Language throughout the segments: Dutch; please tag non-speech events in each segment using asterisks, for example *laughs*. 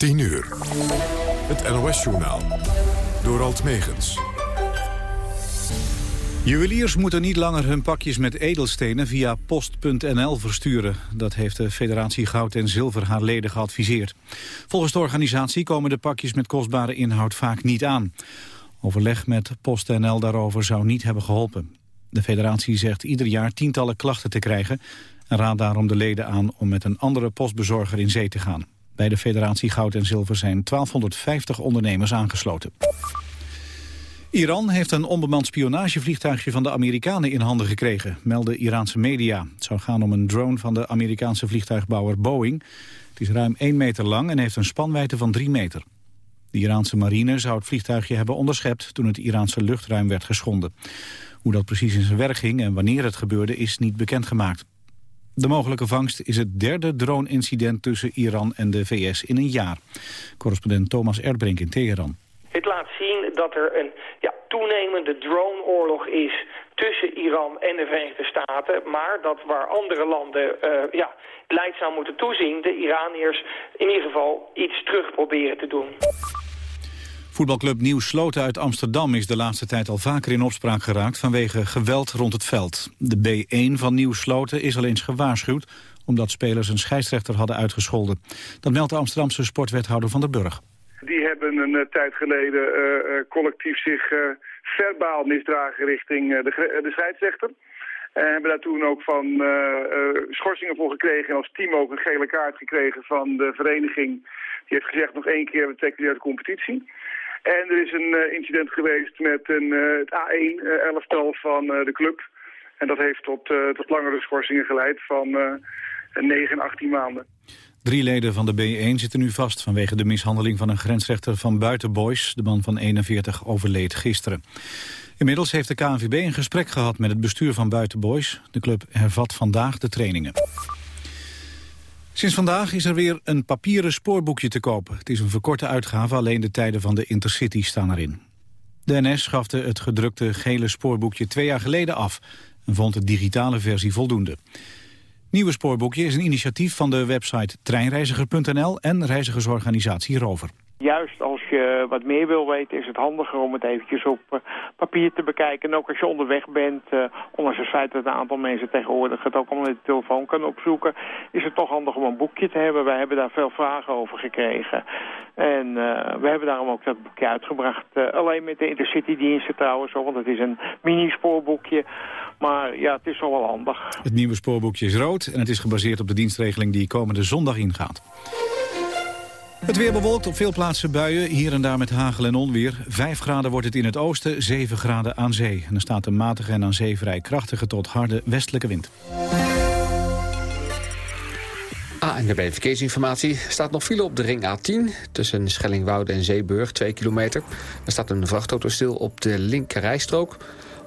10 uur. Het NOS-journaal. Door Alt Megens. Juweliers moeten niet langer hun pakjes met edelstenen via post.nl versturen. Dat heeft de Federatie Goud en Zilver haar leden geadviseerd. Volgens de organisatie komen de pakjes met kostbare inhoud vaak niet aan. Overleg met PostNL daarover zou niet hebben geholpen. De federatie zegt ieder jaar tientallen klachten te krijgen... en raadt daarom de leden aan om met een andere postbezorger in zee te gaan. Bij de federatie Goud en Zilver zijn 1250 ondernemers aangesloten. Iran heeft een onbemand spionagevliegtuigje van de Amerikanen in handen gekregen, melden Iraanse media. Het zou gaan om een drone van de Amerikaanse vliegtuigbouwer Boeing. Het is ruim 1 meter lang en heeft een spanwijdte van 3 meter. De Iraanse marine zou het vliegtuigje hebben onderschept toen het Iraanse luchtruim werd geschonden. Hoe dat precies in zijn werk ging en wanneer het gebeurde is niet bekendgemaakt. De mogelijke vangst is het derde drone-incident tussen Iran en de VS in een jaar. Correspondent Thomas Erdbrink in Teheran. Het laat zien dat er een ja, toenemende droneoorlog is tussen Iran en de Verenigde Staten. Maar dat waar andere landen uh, ja, leidzaam moeten toezien... de Iraniërs in ieder geval iets terug proberen te doen. Voetbalclub Nieuw Sloten uit Amsterdam is de laatste tijd al vaker in opspraak geraakt vanwege geweld rond het veld. De B1 van Nieuw Sloten is al eens gewaarschuwd omdat spelers een scheidsrechter hadden uitgescholden. Dat meldt de Amsterdamse sportwethouder Van der Burg. Die hebben een uh, tijd geleden uh, collectief zich verbaal misdragen richting de, de scheidsrechter. En hebben daar toen ook van schorsingen voor gekregen en als team ook een gele kaart gekregen van de vereniging. Die heeft gezegd nog één keer we trekken uit de competitie. En er is een uh, incident geweest met een, uh, het A1-elftal uh, van de club. En dat heeft tot, tot langere schorsingen geleid van 9 en 18 maanden. Drie leden van de B1 zitten nu vast vanwege de mishandeling van een grensrechter van Buitenboys. De man van 41 overleed gisteren. Inmiddels heeft de KNVB een gesprek gehad met het bestuur van Buitenboys. De club hervat vandaag de trainingen. Sinds vandaag is er weer een papieren spoorboekje te kopen. Het is een verkorte uitgave, alleen de tijden van de Intercity staan erin. De NS schafte het gedrukte gele spoorboekje twee jaar geleden af... en vond de digitale versie voldoende. Nieuwe spoorboekje is een initiatief van de website treinreiziger.nl... en reizigersorganisatie Rover. Juist als je wat meer wil weten is het handiger om het eventjes op uh, papier te bekijken. En ook als je onderweg bent, uh, ondanks het feit dat een aantal mensen tegenwoordig het ook allemaal met de telefoon kan opzoeken, is het toch handig om een boekje te hebben. Wij hebben daar veel vragen over gekregen. En uh, we hebben daarom ook dat boekje uitgebracht. alleen met de Intercity-diensten trouwens, want het is een mini-spoorboekje. Maar ja, het is al wel handig. Het nieuwe spoorboekje is rood en het is gebaseerd op de dienstregeling die komende zondag ingaat. Het weer bewolkt op veel plaatsen buien, hier en daar met hagel en onweer. Vijf graden wordt het in het oosten, 7 graden aan zee. En er staat een matige en aan zee vrij krachtige tot harde westelijke wind. Ah, en bij verkeersinformatie staat nog file op de ring A10... tussen Schellingwoude en Zeeburg, 2 kilometer. Er staat een vrachtauto stil op de linkerrijstrook.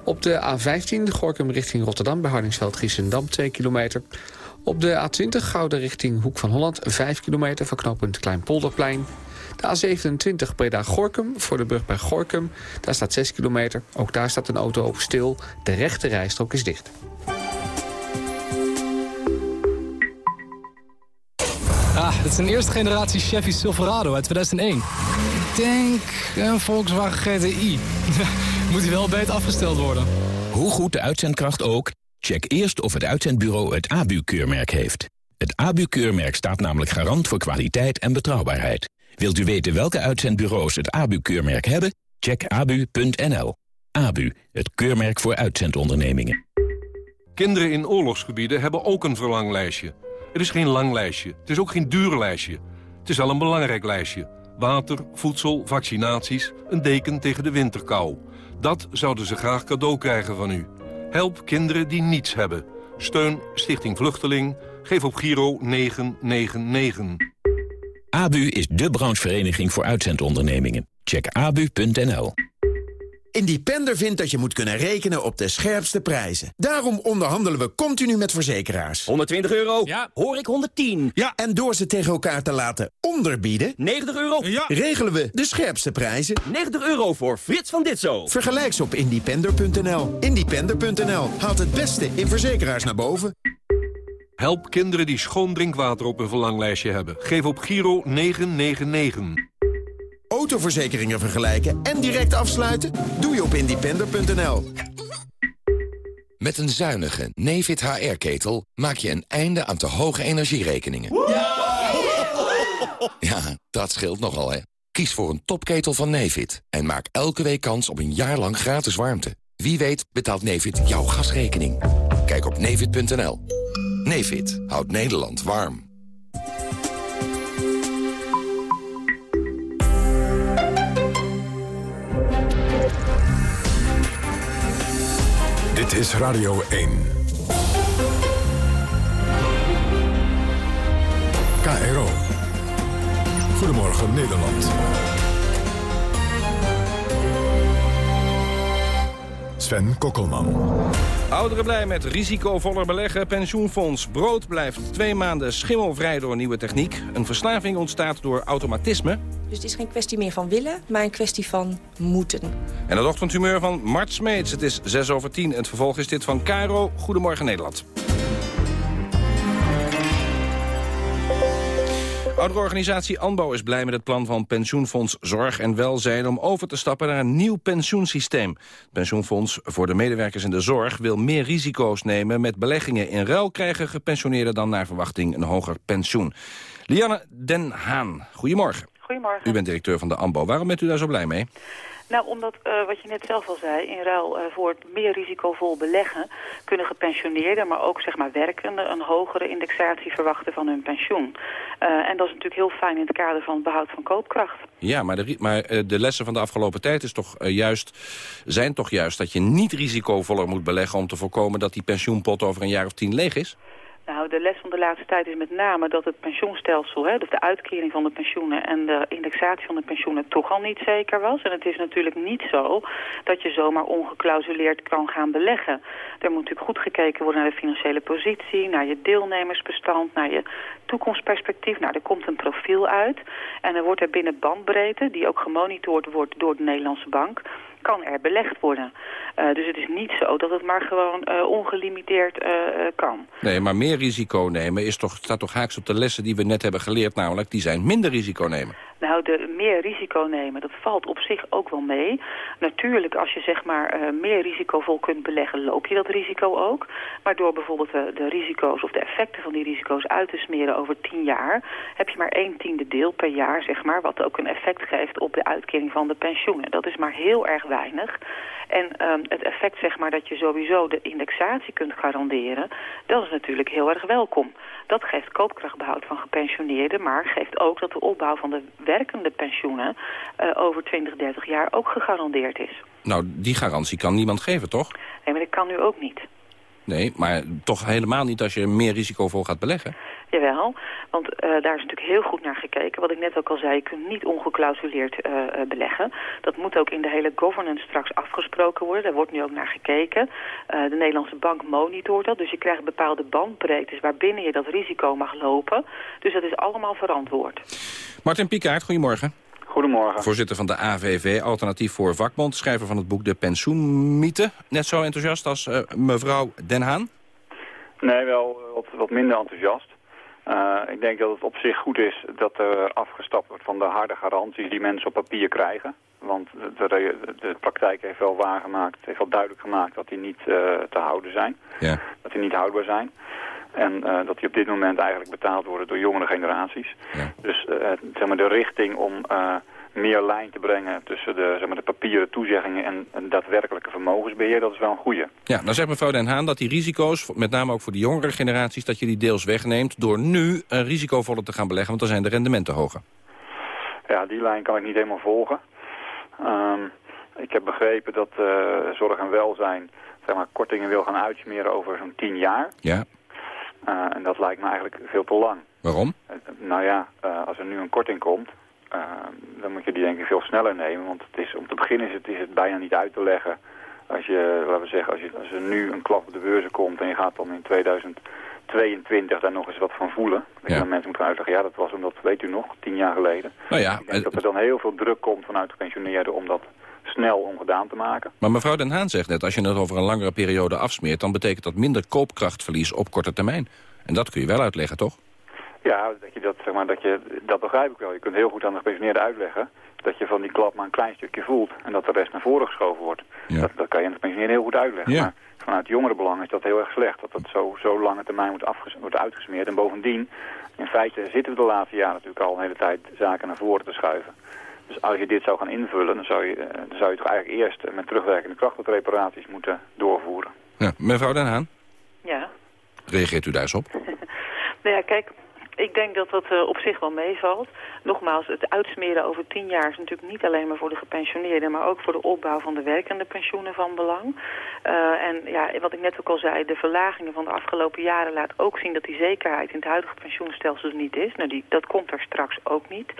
Op de A15 Gorkum richting Rotterdam bij Hardingsveld-Giessendam, 2 kilometer... Op de A20 Gouden richting Hoek van Holland, 5 kilometer van knooppunt Kleinpolderplein. De A27 Breda-Gorkum voor de brug bij Gorkum. Daar staat 6 kilometer. Ook daar staat een auto op stil. De rechte rijstrook is dicht. Ah, het is een eerste generatie Chevy Silverado uit 2001. Ik denk een Volkswagen GTI. *laughs* Moet hij wel beter afgesteld worden. Hoe goed de uitzendkracht ook... Check eerst of het uitzendbureau het ABU-keurmerk heeft. Het ABU-keurmerk staat namelijk garant voor kwaliteit en betrouwbaarheid. Wilt u weten welke uitzendbureaus het ABU-keurmerk hebben? Check abu.nl. ABU, het keurmerk voor uitzendondernemingen. Kinderen in oorlogsgebieden hebben ook een verlanglijstje. Het is geen lang lijstje, het is ook geen duur lijstje. Het is wel een belangrijk lijstje. Water, voedsel, vaccinaties, een deken tegen de winterkou. Dat zouden ze graag cadeau krijgen van u. Help kinderen die niets hebben. Steun Stichting Vluchteling. Geef op Giro 999. ABU is de branchevereniging voor uitzendondernemingen. Check abu.nl. Independer vindt dat je moet kunnen rekenen op de scherpste prijzen. Daarom onderhandelen we continu met verzekeraars. 120 euro? Ja. Hoor ik 110? Ja. En door ze tegen elkaar te laten onderbieden... 90 euro? Ja. regelen we de scherpste prijzen. 90 euro voor Frits van Ditzo. Vergelijk ze op independer.nl. Independer.nl haalt het beste in verzekeraars naar boven. Help kinderen die schoon drinkwater op hun verlanglijstje hebben. Geef op Giro 999. Autoverzekeringen vergelijken en direct afsluiten? Doe je op independer.nl. Met een zuinige Nefit HR-ketel maak je een einde aan te hoge energierekeningen. Ja, dat scheelt nogal, hè. Kies voor een topketel van Nefit en maak elke week kans op een jaar lang gratis warmte. Wie weet betaalt Nefit jouw gasrekening. Kijk op nefit.nl. Nefit houdt Nederland warm. Dit is Radio 1. KRO. Goedemorgen Nederland. Sven Kokkelman. Ouderen blij met risicovoller beleggen. Pensioenfonds Brood blijft twee maanden schimmelvrij door nieuwe techniek. Een verslaving ontstaat door automatisme. Dus het is geen kwestie meer van willen, maar een kwestie van moeten. En het ochtendhumeur van Mart Smeets. Het is 6 over 10. Het vervolg is dit van Caro. Goedemorgen Nederland. Ouderorganisatie ANBO is blij met het plan van pensioenfonds Zorg en Welzijn... om over te stappen naar een nieuw pensioensysteem. Het pensioenfonds voor de medewerkers in de zorg wil meer risico's nemen... met beleggingen in ruil krijgen gepensioneerden dan naar verwachting een hoger pensioen. Lianne Den Haan, goedemorgen. Goedemorgen. U bent directeur van de ANBO. Waarom bent u daar zo blij mee? Nou, omdat, uh, wat je net zelf al zei, in ruil uh, voor het meer risicovol beleggen... kunnen gepensioneerden, maar ook zeg maar werkenden... een hogere indexatie verwachten van hun pensioen. Uh, en dat is natuurlijk heel fijn in het kader van het behoud van koopkracht. Ja, maar de, maar, de lessen van de afgelopen tijd is toch, juist, zijn toch juist... dat je niet risicovoller moet beleggen om te voorkomen... dat die pensioenpot over een jaar of tien leeg is? Nou, de les van de laatste tijd is met name dat het pensioenstelsel, hè, dus de uitkering van de pensioenen en de indexatie van de pensioenen toch al niet zeker was. En het is natuurlijk niet zo dat je zomaar ongeclausuleerd kan gaan beleggen. Er moet natuurlijk goed gekeken worden naar de financiële positie, naar je deelnemersbestand, naar je toekomstperspectief. Nou, er komt een profiel uit en er wordt er binnen bandbreedte, die ook gemonitord wordt door de Nederlandse Bank, kan er belegd worden. Uh, dus het is niet zo dat het maar gewoon uh, ongelimiteerd uh, kan. Nee, maar meer risico nemen is toch, staat toch haaks op de lessen die we net hebben geleerd. Namelijk, die zijn minder risico nemen. Nou, de meer risico nemen, dat valt op zich ook wel mee. Natuurlijk, als je zeg maar uh, meer risicovol kunt beleggen, loop je dat risico ook. Maar door bijvoorbeeld de, de, risico's of de effecten van die risico's uit te smeren over tien jaar... heb je maar één tiende deel per jaar, zeg maar, wat ook een effect geeft op de uitkering van de pensioenen. Dat is maar heel erg weinig. En um, het effect zeg maar, dat je sowieso de indexatie kunt garanderen, dat is natuurlijk heel erg welkom. Dat geeft koopkrachtbehoud van gepensioneerden, maar geeft ook dat de opbouw van de werkende pensioenen uh, over 20, 30 jaar ook gegarandeerd is. Nou, die garantie kan niemand geven, toch? Nee, maar dat kan nu ook niet. Nee, maar toch helemaal niet als je meer risicovol gaat beleggen? Jawel, want uh, daar is natuurlijk heel goed naar gekeken. Wat ik net ook al zei, je kunt niet ongeclausuleerd uh, beleggen. Dat moet ook in de hele governance straks afgesproken worden. Daar wordt nu ook naar gekeken. Uh, de Nederlandse bank monitort dat. Dus je krijgt bepaalde bandbreedtes waarbinnen je dat risico mag lopen. Dus dat is allemaal verantwoord. Martin Pikaert, goedemorgen. Goedemorgen. Voorzitter van de AVV, alternatief voor vakbond. Schrijver van het boek De Pensioenmythe. Net zo enthousiast als uh, mevrouw Den Haan? Nee, wel wat, wat minder enthousiast. Uh, ik denk dat het op zich goed is dat er afgestapt wordt van de harde garanties die mensen op papier krijgen. Want de, de, de praktijk heeft wel waargemaakt, heeft wel duidelijk gemaakt dat die niet uh, te houden zijn. Ja. Dat die niet houdbaar zijn. En uh, dat die op dit moment eigenlijk betaald worden door jongere generaties. Ja. Dus zeg maar de richting om meer lijn te brengen tussen de, zeg maar, de papieren toezeggingen en, en daadwerkelijke vermogensbeheer, dat is wel een goede. Ja, nou zegt mevrouw Den Haan dat die risico's, met name ook voor de jongere generaties, dat je die deels wegneemt door nu uh, risicovoller te gaan beleggen, want dan zijn de rendementen hoger. Ja, die lijn kan ik niet helemaal volgen. Um, ik heb begrepen dat uh, zorg en welzijn zeg maar, kortingen wil gaan uitsmeren over zo'n tien jaar. Ja. Uh, en dat lijkt me eigenlijk veel te lang. Waarom? nou ja, als er nu een korting komt, dan moet je die denk ik veel sneller nemen. Want het is, om te beginnen is het, is het bijna niet uit te leggen. Als je, laten we zeggen, als, je, als er nu een klap op de beurzen komt en je gaat dan in 2022 daar nog eens wat van voelen. Dan ja. gaan mensen moeten uitleggen, ja dat was omdat, weet u nog, tien jaar geleden. Nou ja, ik denk dat er dan heel veel druk komt vanuit gepensioneerden om dat snel ongedaan te maken. Maar mevrouw Den Haan zegt net, als je het over een langere periode afsmeert... dan betekent dat minder koopkrachtverlies op korte termijn. En dat kun je wel uitleggen, toch? Ja, dat, je dat, zeg maar, dat, je, dat begrijp ik wel. Je kunt heel goed aan de gepensioneerde uitleggen dat je van die klap maar een klein stukje voelt en dat de rest naar voren geschoven wordt. Dat, dat kan je aan de gepensioneerde heel goed uitleggen. Ja. Maar vanuit jongerenbelang is dat heel erg slecht, dat dat zo, zo lange termijn wordt, afges wordt uitgesmeerd. En bovendien, in feite zitten we de laatste jaren natuurlijk al een hele tijd zaken naar voren te schuiven. Dus als je dit zou gaan invullen, dan zou je, eh, dan zou je toch eigenlijk eerst met terugwerkende kracht wat reparaties moeten doorvoeren. Ja, mevrouw Den Haan, Ja. reageert u daar eens op? *laughs* Nou ja, kijk, ik denk dat dat eh, op zich wel meevalt. Nogmaals, het uitsmeren over tien jaar is natuurlijk niet alleen maar voor de gepensioneerden, maar ook voor de opbouw van de werkende pensioenen van belang. Eh, en ja, wat ik net ook al zei, de verlagingen van de afgelopen jaren laat ook zien dat die zekerheid in het huidige pensioenstelsel niet is. Nou, die, dat komt er straks ook niet.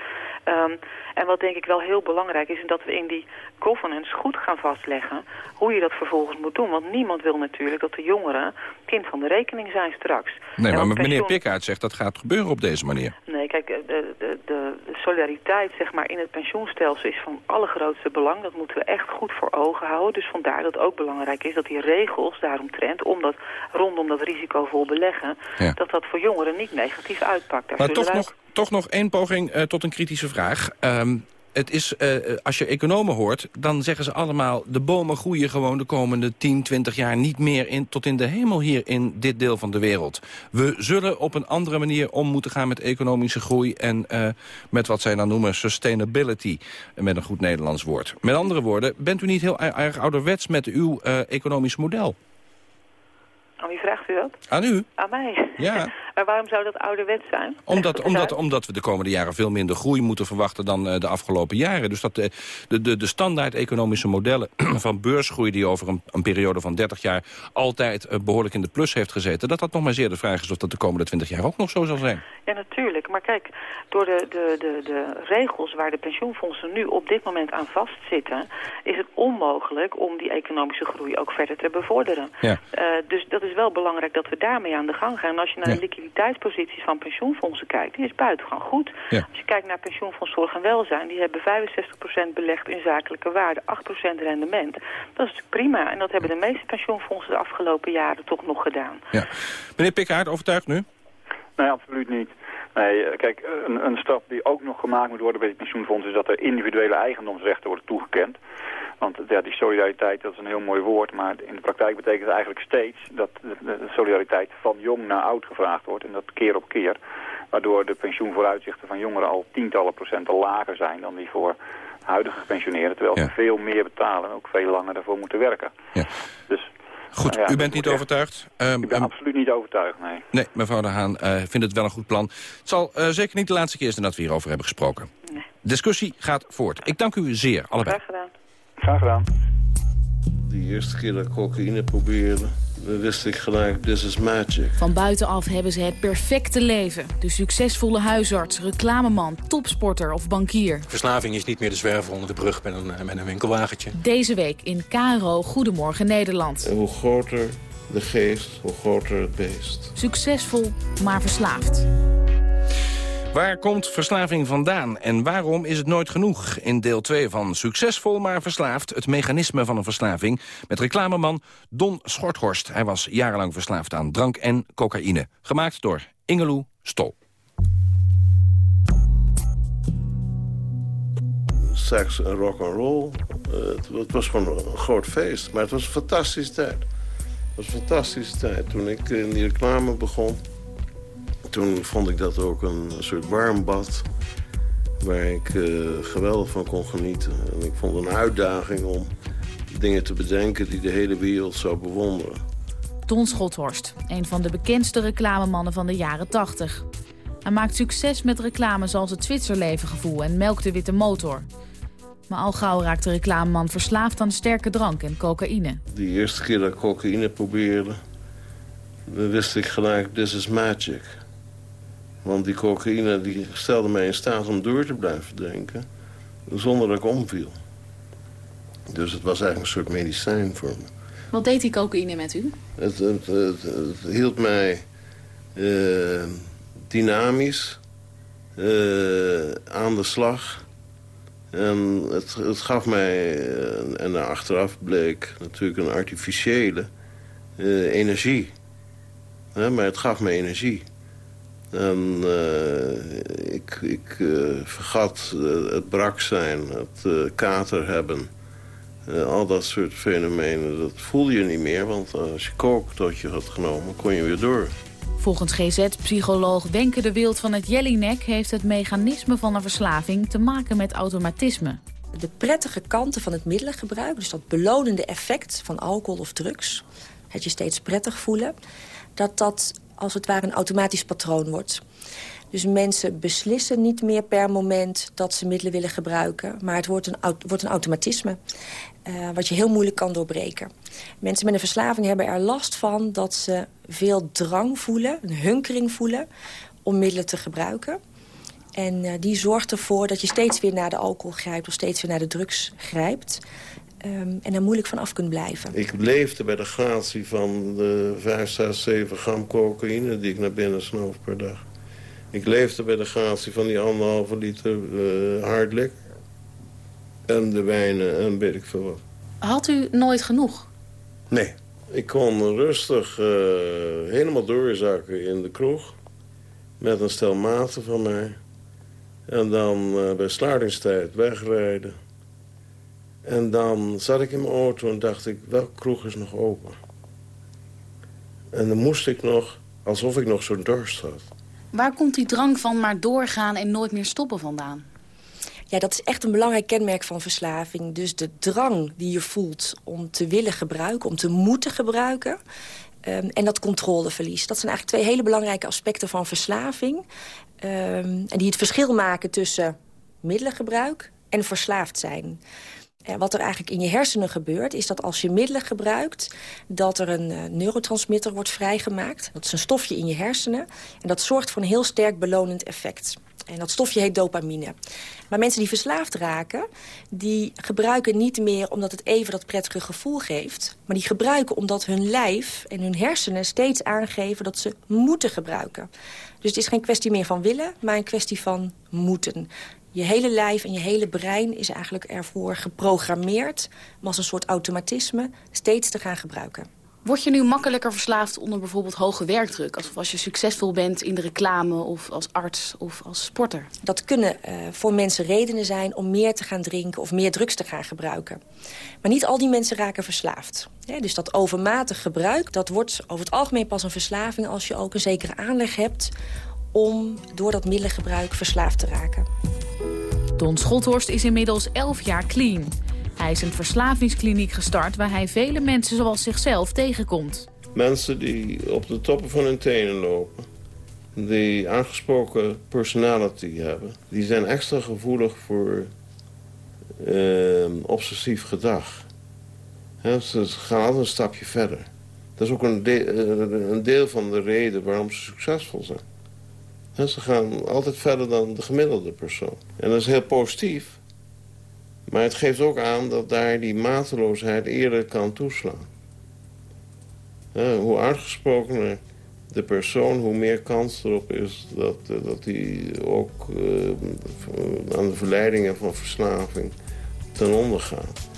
Ehm, en wat denk ik wel heel belangrijk is, is dat we in die governance goed gaan vastleggen hoe je dat vervolgens moet doen. Want niemand wil natuurlijk dat de jongeren kind van de rekening zijn straks. Nee, maar meneer Pikkaert zegt dat gaat gebeuren op deze manier. Nee, kijk, eh, de, de, de, solidariteit zeg maar, in het pensioenstelsel is van allergrootste belang. Dat moeten we echt goed voor ogen houden. Dus vandaar dat het ook belangrijk is dat die regels daaromtrent, om dat, rondom dat risicovol beleggen, Ja. dat dat voor jongeren niet negatief uitpakt. Daar Maar toch wij- nog, toch nog één poging eh, tot een kritische vraag. Ehm, het is, eh, als je economen hoort, dan zeggen ze allemaal... de bomen groeien gewoon de komende 10, 20 jaar niet meer in, tot in de hemel hier in dit deel van de wereld. We zullen op een andere manier om moeten gaan met economische groei... en eh, met wat zij dan noemen sustainability, met een goed Nederlands woord. Met andere woorden, bent u niet heel erg ouderwets met uw eh, economisch model? Aan wie vraagt u dat? Aan u? Aan mij? Ja. *laughs* maar waarom zou dat ouderwets zijn? Omdat, omdat, omdat we de komende jaren veel minder groei moeten verwachten dan eh, de afgelopen jaren. Dus dat de, de, de, de standaard economische modellen *clears throat* van beursgroei die over een, een periode van 30 jaar altijd eh, behoorlijk in de plus heeft gezeten, dat dat nog maar zeer de vraag is of dat de komende 20 jaar ook nog zo zal zijn. Ja, natuurlijk. Maar kijk, door de, de, de, de regels waar de pensioenfondsen nu op dit moment aan vastzitten... is het onmogelijk om die economische groei ook verder te bevorderen. Ja. Eh, dus dat is wel belangrijk dat we daarmee aan de gang gaan. En als je naar Ja. de liquiditeitsposities van pensioenfondsen kijkt, die is buitengewoon goed. Ja. Als je kijkt naar pensioenfonds Zorg en Welzijn, die hebben 65% belegd in zakelijke waarde, 8% rendement. Dat is natuurlijk prima. En dat hebben de meeste pensioenfondsen de afgelopen jaren toch nog gedaan. Ja. Meneer Pikkaard, overtuigd nu? Nee, absoluut niet. Nee, eh, kijk, een, een stap die ook nog gemaakt moet worden bij het pensioenfonds... is dat er individuele eigendomsrechten worden toegekend. Want ja, die solidariteit, dat is een heel mooi woord... maar in de praktijk betekent het eigenlijk steeds... dat de, de solidariteit van jong naar oud gevraagd wordt. En dat keer op keer. Waardoor de pensioenvooruitzichten van jongeren al tientallen procenten lager zijn... dan die voor huidige gepensioneerden. Terwijl Ja. ze veel meer betalen en ook veel langer daarvoor moeten werken. Ja. Dus, Goed, nou ja, u bent niet overtuigd? Ehm, Ik ben absoluut niet overtuigd, nee. nee, mevrouw de Haan eh, vindt het wel een goed plan. Het zal eh, zeker niet de laatste keer zijn dat we hierover hebben gesproken. Discussie gaat voort. Ik dank u zeer, allebei. Graag gedaan. Graag gedaan. De eerste keer dat ik cocaïne probeerde, dan wist ik gelijk, this is magic. Van buitenaf hebben ze het perfecte leven. De succesvolle huisarts, reclameman, topsporter of bankier. Verslaving is niet meer de zwerver onder de brug met een, eh, met een winkelwagentje. Deze week in KRO Goedemorgen Nederland. En hoe groter de geest, hoe groter het beest. Succesvol, maar verslaafd. Waar komt verslaving vandaan en waarom is het nooit genoeg? In deel 2 van Succesvol maar verslaafd, het mechanisme van een verslaving... met reclameman Don Schorthorst. Hij was jarenlang verslaafd aan drank en cocaïne. Gemaakt door Ingeloe Stol. Seks en rock and roll. Eh, het, het was gewoon een groot feest, maar het was een fantastische tijd. Het was een fantastische tijd. Toen ik in die reclame begon, toen vond ik dat ook een soort warm bad... waar ik eh, geweldig van kon genieten. En ik vond het een uitdaging om dingen te bedenken die de hele wereld zou bewonderen. Don Schothorst, een van de bekendste reclamemannen van de jaren 80. Hij maakt succes met reclames zoals het Zwitserlevengevoel en Melk de Witte Motor. Maar al gauw raakt de reclameman verslaafd aan sterke drank en cocaïne. Die eerste keer dat ik cocaïne probeerde, wist ik gelijk, this is magic. Want die cocaïne die stelde mij in staat om door te blijven drinken, zonder dat ik omviel. Dus het was eigenlijk een soort medicijn voor me. Wat deed die cocaïne met u? Het, het, het, het hield mij eh, dynamisch eh, aan de slag. En het, het gaf mij, eh, en naar achteraf bleek natuurlijk een artificiële energie. Maar het gaf me energie. En uh, ik, ik uh, vergat uh, het brak zijn, het kater hebben. al dat soort fenomenen, dat voel je niet meer. Want als je kook tot je had genomen, kon je weer door. Volgens GZ-psycholoog Wenke de Wild van het Jellinek... heeft het mechanisme van een verslaving te maken met automatisme. De prettige kanten van het middelengebruik, dus dat belonende effect van alcohol of drugs... het je steeds prettig voelen, dat dat als het ware een automatisch patroon wordt. Dus mensen beslissen niet meer per moment dat ze middelen willen gebruiken. Maar het wordt een, wordt een automatisme, uh, wat je heel moeilijk kan doorbreken. Mensen met een verslaving hebben er last van dat ze veel drang voelen, een hunkering voelen... om middelen te gebruiken. En uh, die zorgt ervoor dat je steeds weer naar de alcohol grijpt... of steeds weer naar de drugs grijpt. Um, en er moeilijk van af kunt blijven. Ik leefde bij de gratie van de 5, 6, 7 gram cocaïne... die ik naar binnen snoof per dag. Ik leefde bij de gratie van die anderhalve liter uh, hardlik. En de wijnen en weet ik veel wat. Had u nooit genoeg? Nee. Ik kon rustig uh, helemaal doorzakken in de kroeg. Met een stel maten van mij. En dan uh, bij sluitingstijd wegrijden. En dan zat ik in mijn auto en dacht ik, welke kroeg is nog open? En dan moest ik nog, alsof ik nog zo'n dorst had. Waar komt die drang van maar doorgaan en nooit meer stoppen vandaan? Ja, dat is echt een belangrijk kenmerk van verslaving. Dus de drang die je voelt om te willen gebruiken, om te moeten gebruiken... Um, en dat controleverlies. Dat zijn eigenlijk twee hele belangrijke aspecten van verslaving. Um, en die het verschil maken tussen middelengebruik en verslaafd zijn. En wat er eigenlijk in je hersenen gebeurt... is dat als je middelen gebruikt... dat er een uh, neurotransmitter wordt vrijgemaakt. Dat is een stofje in je hersenen. En dat zorgt voor een heel sterk belonend effect. En dat stofje heet dopamine. Maar mensen die verslaafd raken... die gebruiken niet meer omdat het even dat prettige gevoel geeft... maar die gebruiken omdat hun lijf en hun hersenen steeds aangeven... dat ze moeten gebruiken. Dus het is geen kwestie meer van willen, maar een kwestie van moeten je hele lijf en je hele brein is eigenlijk ervoor geprogrammeerd... om als een soort automatisme steeds te gaan gebruiken. Word je nu makkelijker verslaafd onder bijvoorbeeld hoge werkdruk? Alsof als je succesvol bent in de reclame of als arts of als sporter? Dat kunnen uh, voor mensen redenen zijn om meer te gaan drinken of meer drugs te gaan gebruiken. Maar niet al die mensen raken verslaafd. Dus dat overmatig gebruik, dat wordt over het algemeen pas een verslaving... als je ook een zekere aanleg hebt om door dat middelengebruik verslaafd te raken. Don Schothorst is inmiddels 11 jaar clean. Hij is een verslavingskliniek gestart waar hij vele mensen zoals zichzelf tegenkomt. Mensen die op de toppen van hun tenen lopen, die aangesproken personality hebben... die zijn extra gevoelig voor uh, obsessief gedrag. ze gaan altijd een stapje verder. Dat is ook een, de eh, een deel van de reden waarom ze succesvol zijn ze gaan altijd verder dan de gemiddelde persoon. En dat is heel positief. Maar het geeft ook aan dat daar die mateloosheid eerder kan toeslaan. hoe uitgesprokener de persoon, hoe meer kans erop is dat, eh, dat hij ook uh, aan de verleidingen van verslaving ten onder gaat.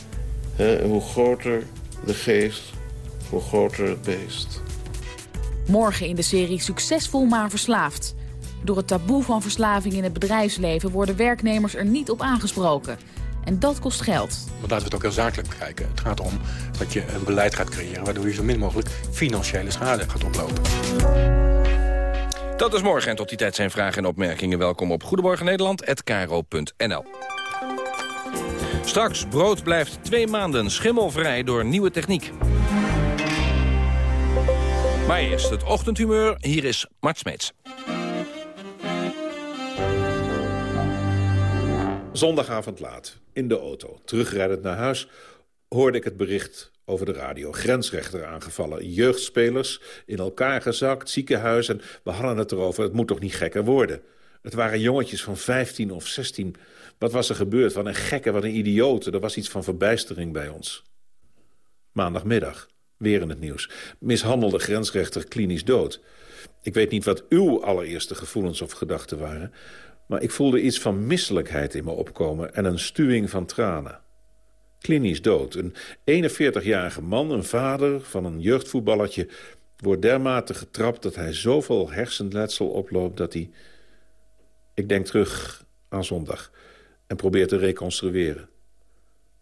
hoe groter de geest, hoe groter het beest. Morgen in de serie Succesvol maar verslaafd. Door het taboe van verslaving in het bedrijfsleven worden werknemers er niet op aangesproken. En dat kost geld. Maar laten we het ook heel zakelijk bekijken. Het gaat om dat je een beleid gaat creëren... waardoor je zo min mogelijk financiële schade gaat oplopen. Dat is morgen en tot die tijd zijn vragen en opmerkingen. Welkom op Goedemorgen Nederland@kro.nl. Straks, brood blijft twee maanden schimmelvrij door nieuwe techniek. Maar eerst het ochtendhumeur. Hier is Mart Smeets. Zondagavond laat, in de auto, terugrijdend naar huis... hoorde ik het bericht over de radio. Grensrechter aangevallen, jeugdspelers in elkaar gezakt, ziekenhuis... en we hadden het erover, het moet toch niet gekker worden. Het waren jongetjes van 15 of 16. Wat was er gebeurd? Wat een gekke, wat een idioten. Er was iets van verbijstering bij ons. Maandagmiddag, weer in het nieuws. Mishandelde grensrechter klinisch dood. Ik weet niet wat uw allereerste gevoelens of gedachten waren... Maar ik voelde iets van misselijkheid in me opkomen en een stuwing van tranen. Klinisch dood. Een 41-jarige man, een vader van een jeugdvoetballertje... wordt dermate getrapt dat hij zoveel hersenletsel oploopt... dat hij, ik denk terug aan zondag, en probeert te reconstrueren.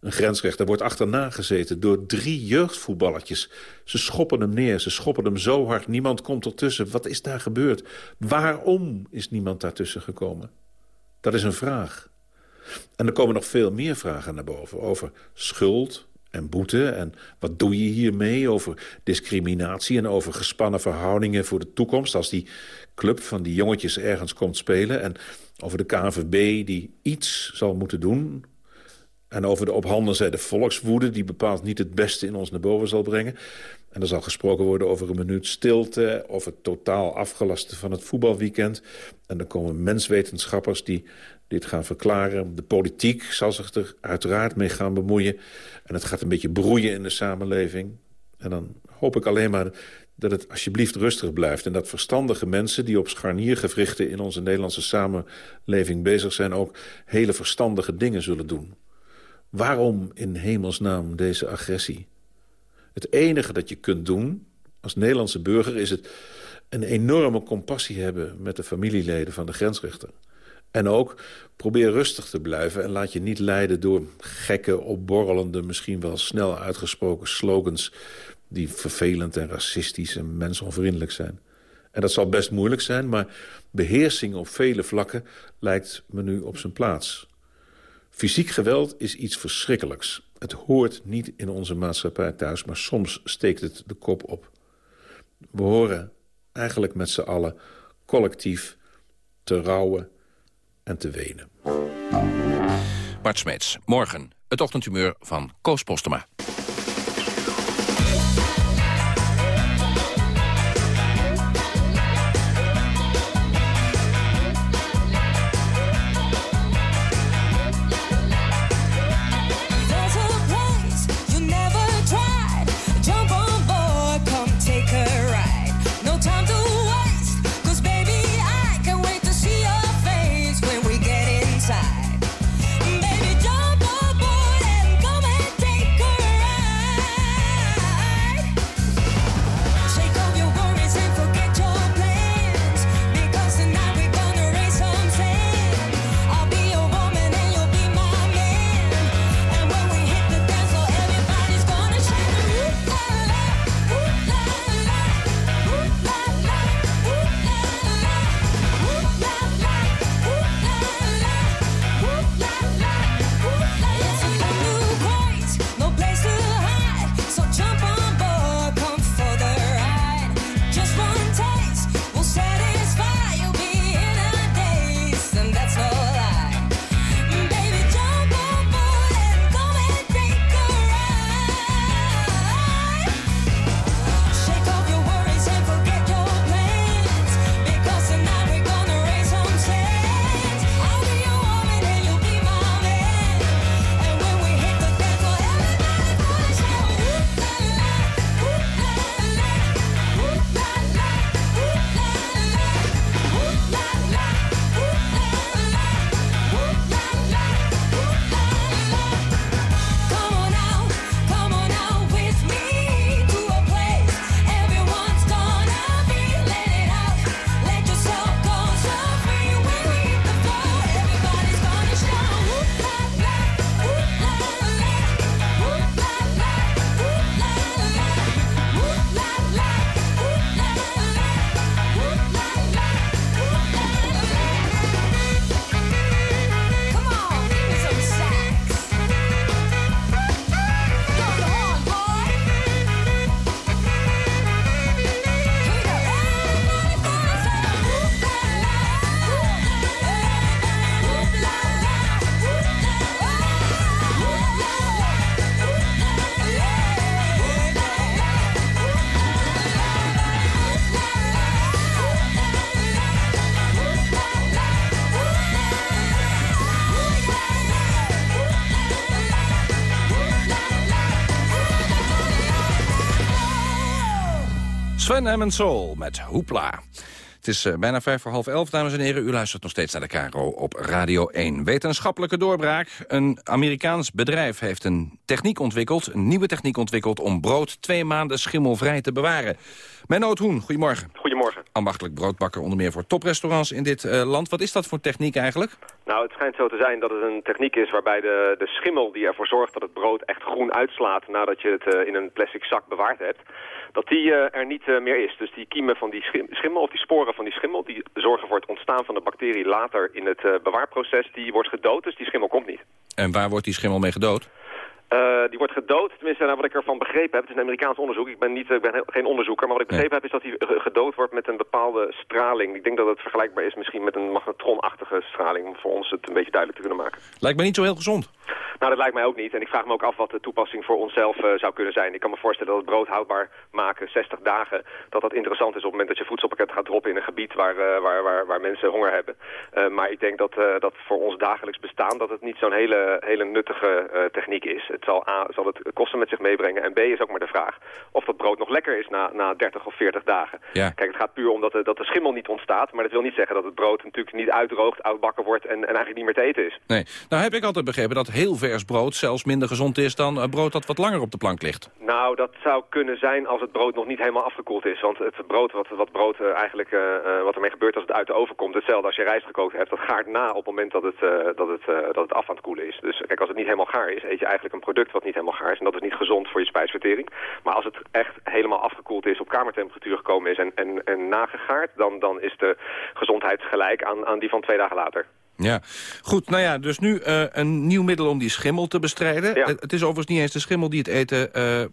Een grensrechter wordt achterna gezeten door drie jeugdvoetballertjes. Ze schoppen hem neer, ze schoppen hem zo hard. Niemand komt ertussen. Wat is daar gebeurd? Waarom is niemand daartussen gekomen? Dat is een vraag. En er komen nog veel meer vragen naar boven. Over schuld en boete en wat doe je hiermee? Over discriminatie en over gespannen verhoudingen voor de toekomst... als die club van die jongetjes ergens komt spelen. En over de KNVB die iets zal moeten doen en over de op zijde volkswoede... die bepaald niet het beste in ons naar boven zal brengen. En er zal gesproken worden over een minuut stilte... of het totaal afgelasten van het voetbalweekend. En dan komen menswetenschappers die dit gaan verklaren. De politiek zal zich er uiteraard mee gaan bemoeien. En het gaat een beetje broeien in de samenleving. En dan hoop ik alleen maar dat het alsjeblieft rustig blijft... en dat verstandige mensen die op scharniergewrichten in onze Nederlandse samenleving bezig zijn... ook hele verstandige dingen zullen doen. Waarom in hemelsnaam deze agressie? Het enige dat je kunt doen als Nederlandse burger... is het een enorme compassie hebben met de familieleden van de grensrechter. En ook probeer rustig te blijven en laat je niet leiden door gekke, opborrelende... misschien wel snel uitgesproken slogans die vervelend en racistisch en mensonvriendelijk zijn. En dat zal best moeilijk zijn, maar beheersing op vele vlakken lijkt me nu op zijn plaats. Fysiek geweld is iets verschrikkelijks. Het hoort niet in onze maatschappij thuis, maar soms steekt het de kop op. We horen eigenlijk met z'n allen collectief te rouwen en te wenen. Bart Smeets, morgen het ochtendhumeur van Koos Postema. Sven Soul met Hoepla. Het is eh, bijna vijf voor half elf, dames en heren. U luistert nog steeds naar de KRO op Radio 1. Wetenschappelijke doorbraak. Een Amerikaans bedrijf heeft een techniek ontwikkeld... een nieuwe techniek ontwikkeld om brood twee maanden schimmelvrij te bewaren. Menno Hoen, goedemorgen. Goedemorgen. Ambachtelijk broodbakker onder meer voor toprestaurants in dit eh, land. Wat is dat voor techniek eigenlijk? Nou, het schijnt zo te zijn dat het een techniek is waarbij de, de schimmel die ervoor zorgt dat het brood echt groen uitslaat nadat je het eh, in een plastic zak bewaard hebt, dat die eh, er niet eh, meer is. Dus die kiemen van die schim- schimmel, of die sporen van die schimmel, die zorgen voor het ontstaan van de bacterie later in het eh, bewaarproces, die wordt gedood, dus die schimmel komt niet. En waar wordt die schimmel mee gedood? Die wordt gedood, tenminste naar wat ik ervan begrepen heb. Het is een Amerikaans onderzoek, ik ben, niet, ik ben geen onderzoeker. Maar wat ik begrepen heb is dat hij ge- gedood wordt met een bepaalde straling. Ik denk dat het vergelijkbaar is misschien met een magnetronachtige straling... om voor ons het een beetje duidelijk te kunnen maken. Lijkt me niet zo heel gezond. Nou, dat lijkt mij ook niet. En ik vraag me ook af wat de toepassing voor onszelf eh, zou kunnen zijn. Ik kan me voorstellen dat het brood houdbaar maken, 60 dagen... dat dat interessant is op het moment dat je voedselpakket gaat droppen... in een gebied waar, eh, waar, waar, waar mensen honger hebben. Eh, maar ik denk dat, dat voor ons dagelijks bestaan... dat het niet zo'n hele, hele nuttige techniek is. Het zal, A, zal het kosten met zich meebrengen. En B is ook maar de vraag of dat brood nog lekker is na, na 30 of 40 dagen. Ja. Kijk, het gaat puur om dat de, dat de schimmel niet ontstaat. Maar dat wil niet zeggen dat het brood natuurlijk niet uitdroogt, oudbakken wordt... en, en eigenlijk niet meer te eten is. Nee. Nou heb ik altijd begrepen dat heel vers brood zelfs minder gezond is... dan eh, brood dat wat langer op de plank ligt. Nou, dat zou kunnen zijn als het brood nog niet helemaal afgekoeld is. Want het brood, wat, wat brood eh, eigenlijk, eh, wat ermee gebeurt als het uit de oven komt, hetzelfde als je rijst gekookt hebt, dat gaart na op het moment dat het, dat het, dat het af aan het koelen is. Dus kijk, als het niet helemaal gaar is, eet je eigenlijk een product wat niet helemaal gaar is. En dat is niet gezond voor je spijsvertering. Maar als het echt helemaal afgekoeld is, op kamertemperatuur gekomen is en, en, en nagegaard, dan, dan is de gezondheid gelijk aan, aan die van twee dagen later. Ja, goed. Nou ja, dus nu eh, een nieuw middel om die schimmel te bestrijden. Ja. Het, is overigens niet eens de schimmel die het eten eh, eh,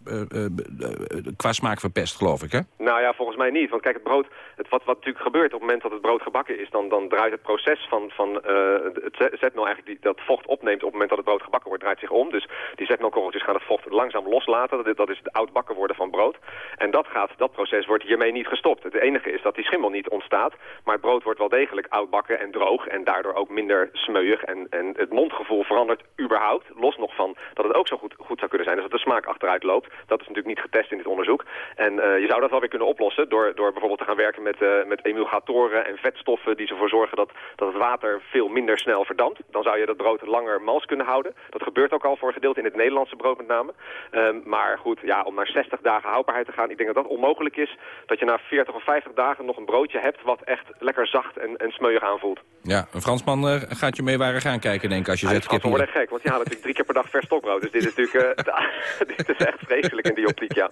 qua smaak verpest, geloof ik, hè? Nou ja, volgens mij niet. Want kijk, het brood, het, wat, wat natuurlijk gebeurt op het moment dat het brood gebakken is, dan, dan draait het proces van, van het zet- zetmeel eigenlijk die, dat vocht opneemt op het moment dat het brood gebakken wordt, draait zich om. Dus die zetmeelkorreltjes gaan het vocht langzaam loslaten. Dat, dat is het oud bakken worden van brood. En dat, gaat, dat proces wordt hiermee niet gestopt. Het enige is dat die schimmel niet ontstaat, maar het brood wordt wel degelijk oud bakken en droog en daardoor ook minder smeuig. En, en het mondgevoel verandert überhaupt, los nog van dat het ook zo goed, goed zou kunnen zijn. Dus dat de smaak achteruit loopt. Dat is natuurlijk niet getest in dit onderzoek. En eh, je zou dat wel weer kunnen oplossen door, door bijvoorbeeld te gaan werken met, eh, met emulgatoren en vetstoffen die ervoor zorgen dat, dat het water veel minder snel verdampt. Dan zou je dat brood langer mals kunnen houden. Dat gebeurt ook al voor een gedeelte in het Nederlandse brood met name. Ehm, maar goed, ja, om naar 60 dagen houdbaarheid te gaan, ik denk dat dat onmogelijk is. Dat je na 40 of 50 dagen nog een broodje hebt wat echt lekker zacht en, en smeuig aanvoelt. Ja, een Fransman gaat je mee waar gaan kijken, denk ik, als je zegt... kip worden gek, want die halen natuurlijk drie keer per dag vers stokbrood. Dus dit is natuurlijk eh, *laughs* *laughs* dit is echt vreselijk in die optiek, ja.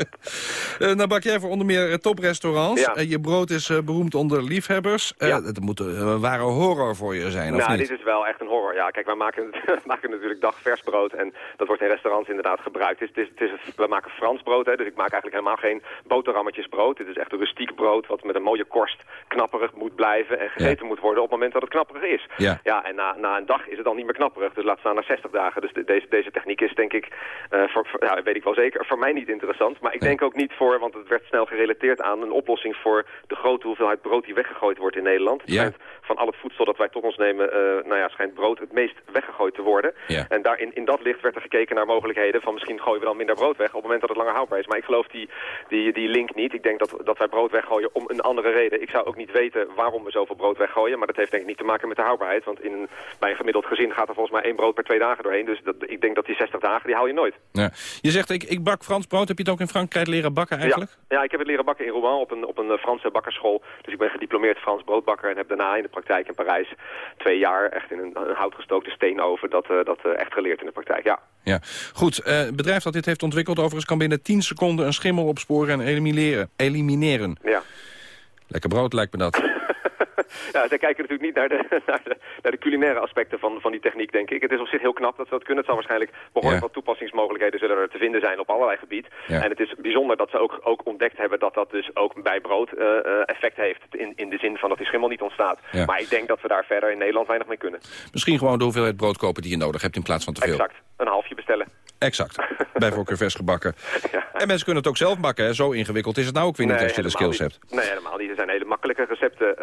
Eh, nou bak jij voor onder meer eh, toprestaurants. Ja. Je brood is beroemd onder liefhebbers. Ja. Dat moet een ware horror voor je zijn, of nou, niet? dit is wel echt een horror. Ja, kijk, wij maken, *laughs* maken natuurlijk dagvers brood en dat wordt in restaurants inderdaad gebruikt. Het is, het is, het is, we maken Frans brood, hè, dus ik maak eigenlijk helemaal geen boterhammetjes brood. Dit is echt een rustiek brood wat met een mooie korst knapperig moet blijven en gegeten moet worden op het moment dat het knapperig is. Ja. Ja, en na, na een dag is het dan niet meer knapperig, dus laat staan na 60 dagen. Dus de- deze, deze techniek is denk ik, eh, voor, voor- ja, weet ik wel zeker, voor mij niet interessant. Maar ik denk ook niet voor, want het werd snel gerelateerd aan een oplossing voor de grote hoeveelheid brood die weggegooid wordt in Nederland. Het Ja. schijnt van al het voedsel dat wij tot ons nemen, eh, nou ja, schijnt brood het meest weggegooid te worden. Ja. En daar in, in dat licht werd er gekeken naar mogelijkheden van misschien gooien we dan minder brood weg op het moment dat het langer houdbaar is. Maar ik geloof die, die, die link niet. Ik denk dat, dat wij brood weggooien om een andere reden. Ik zou ook niet weten waarom we zoveel brood weggooien, maar dat heeft denk ik niet te maken met de houdbaarheid. Want in, bij een gemiddeld gezin gaat er volgens mij één brood per twee dagen doorheen. Dus dat, ik denk dat die 60 dagen, die haal je nooit. Ja. Je zegt, ik, ik bak Frans brood. Heb je het ook in Frankrijk leren bakken eigenlijk? Ja, ja, ik heb het leren bakken in Rouen op een, op een eh, Franse bakkerschool. Dus ik ben gediplomeerd Frans broodbakker en heb daarna in de praktijk in Parijs twee jaar echt in een, een houtgestookte steenoven dat, eh, dat eh, echt geleerd in de praktijk. Ja. Ja, goed. het bedrijf dat dit heeft ontwikkeld overigens kan binnen 10 seconden een schimmel opsporen en elimineren. elimineren. Ja. Lekker brood lijkt me dat. *laughs* *laughs* ja, zij kijken natuurlijk niet naar de, *laughs* naar de, naar de culinaire aspecten van, van die techniek, denk ik. Het is op zich heel knap dat ze dat kunnen. Het zal waarschijnlijk behoorlijk Ja. wat toepassingsmogelijkheden zullen er te vinden zijn op allerlei gebied. Ja. En het is bijzonder dat ze ook, ook ontdekt hebben dat dat dus ook bij brood eh, eh, effect heeft. In, in de zin van dat die schimmel niet ontstaat. Ja. Maar ik denk dat we daar verder in Nederland weinig mee kunnen. Misschien gewoon de hoeveelheid brood kopen die je nodig hebt in plaats van te veel. Exact. Een halfje bestellen. Exact. *laughs* Bij voorkeur vers gebakken. En mensen kunnen het ook zelf bakken. Hè? Zo ingewikkeld is het nou ook weer niet als je de skills niet. hebt. Nee, helemaal niet. Ze zijn hele makkelijke recepten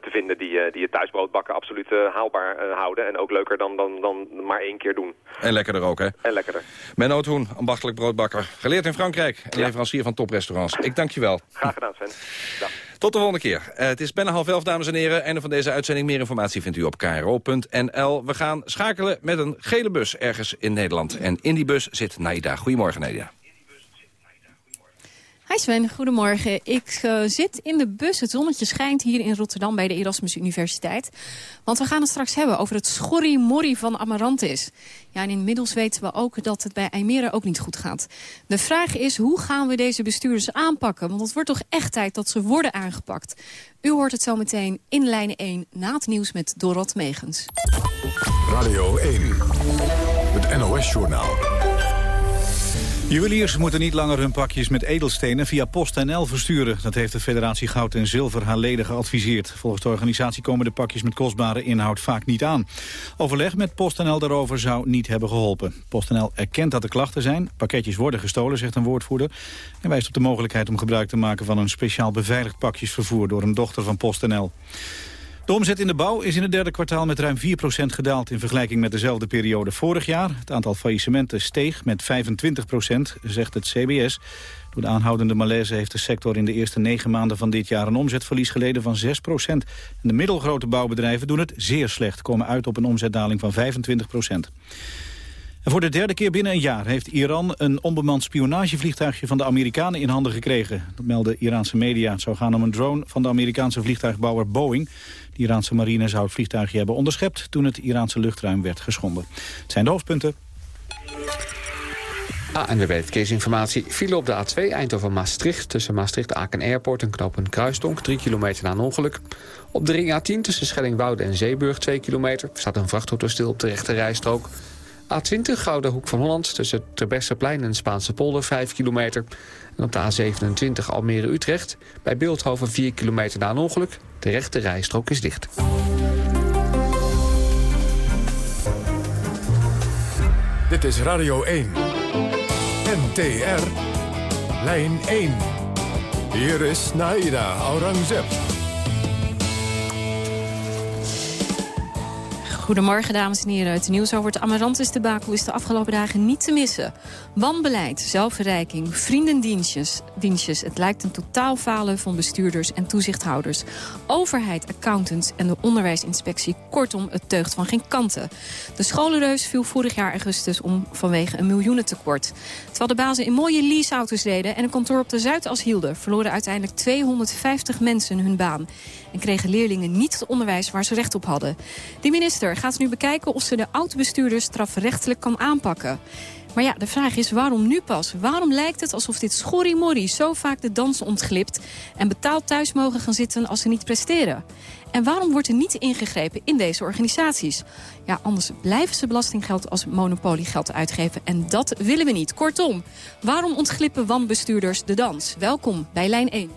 te vinden die, die het thuisbroodbakken absoluut haalbaar houden. En ook leuker dan, dan, dan maar één keer doen. En lekkerder ook, hè? En lekkerder. Menno Hoen, ambachtelijk broodbakker. Geleerd in Frankrijk en leverancier van toprestaurants. Ik dank je wel. Graag gedaan, Sven. *laughs* Tot de volgende keer. het is bijna half elf, dames en heren. Einde van deze uitzending. Meer informatie vindt u op kro.nl. We gaan schakelen met een gele bus ergens in Nederland. En in die bus zit Naida. Goedemorgen, Naida. Hi Sven, goedemorgen. Ik uh, zit in de bus. Het zonnetje schijnt hier in Rotterdam bij de Erasmus Universiteit. Want we gaan het straks hebben over het schorri-morri van Amarantis. Ja, en inmiddels weten we ook dat het bij IJmeren ook niet goed gaat. De vraag is, hoe gaan we deze bestuurders aanpakken? Want het wordt toch echt tijd dat ze worden aangepakt. U hoort het zo meteen in lijn 1 na het nieuws met Dorot Megens. Radio 1, het NOS-journaal. Juweliers moeten niet langer hun pakjes met edelstenen via PostNL versturen. Dat heeft de Federatie Goud en Zilver haar leden geadviseerd. Volgens de organisatie komen de pakjes met kostbare inhoud vaak niet aan. Overleg met PostNL daarover zou niet hebben geholpen. PostNL erkent dat er klachten zijn. Pakketjes worden gestolen, zegt een woordvoerder. En wijst op de mogelijkheid om gebruik te maken van een speciaal beveiligd pakjesvervoer door een dochter van PostNL. De omzet in de bouw is in het derde kwartaal met ruim 4% gedaald... in vergelijking met dezelfde periode vorig jaar. Het aantal faillissementen steeg met 25%, zegt het CBS. Door de aanhoudende malaise heeft de sector in de eerste negen maanden van dit jaar... een omzetverlies geleden van 6%. En de middelgrote bouwbedrijven doen het zeer slecht... komen uit op een omzetdaling van 25%. En voor de derde keer binnen een jaar heeft Iran een onbemand spionagevliegtuigje van de Amerikanen in handen gekregen. Dat melden Iraanse media. Het zou gaan om een drone van de Amerikaanse vliegtuigbouwer Boeing. Iraanse marine zou het vliegtuigje hebben onderschept toen het Iraanse luchtruim werd geschonden. Het zijn de hoofdpunten. ANWB ah, Verkeersinformatie. File op de A2 Eindhoven-Maastricht. Tussen Maastricht-Aken Airport en knooppunt Kruisdonk. 3 kilometer na een ongeluk. Op de ring A10 tussen Schellingwoude en Zeeburg 2 kilometer. staat een vrachtauto stil op de rechte rijstrook. A20 Gouden Hoek van Holland tussen Terbesserplein en Spaanse polder 5 kilometer. En op de A27 Almere-Utrecht bij Beeldhoven 4 kilometer na een ongeluk. De rechte rijstrook is dicht. Dit is Radio 1. NTR. Lijn 1. Hier is Naida Aurangzeb. Goedemorgen dames en heren. Het nieuws over het Amarantis debakel is de afgelopen dagen niet te missen. Wanbeleid, zelfverrijking, vriendendienstjes. Dienstjes. Het lijkt een totaal falen van bestuurders en toezichthouders. Overheid, accountants en de onderwijsinspectie. Kortom, het teugt van geen kanten. De scholenreus viel vorig jaar augustus om vanwege een miljoenentekort. Terwijl de bazen in mooie leaseauto's reden en een kantoor op de Zuidas hielden... verloren uiteindelijk 250 mensen hun baan en kregen leerlingen niet het onderwijs waar ze recht op hadden. De minister gaat nu bekijken of ze de autobestuurders strafrechtelijk kan aanpakken. Maar ja, de vraag is waarom nu pas? Waarom lijkt het alsof dit schorrimorri zo vaak de dans ontglipt... en betaald thuis mogen gaan zitten als ze niet presteren? En waarom wordt er niet ingegrepen in deze organisaties? Ja, anders blijven ze belastinggeld als monopoliegeld uitgeven. En dat willen we niet. Kortom, waarom ontglippen wanbestuurders de dans? Welkom bij Lijn 1.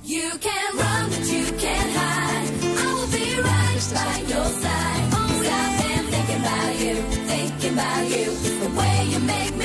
You can run, but you hide. Will be by your side. About you. The way you make me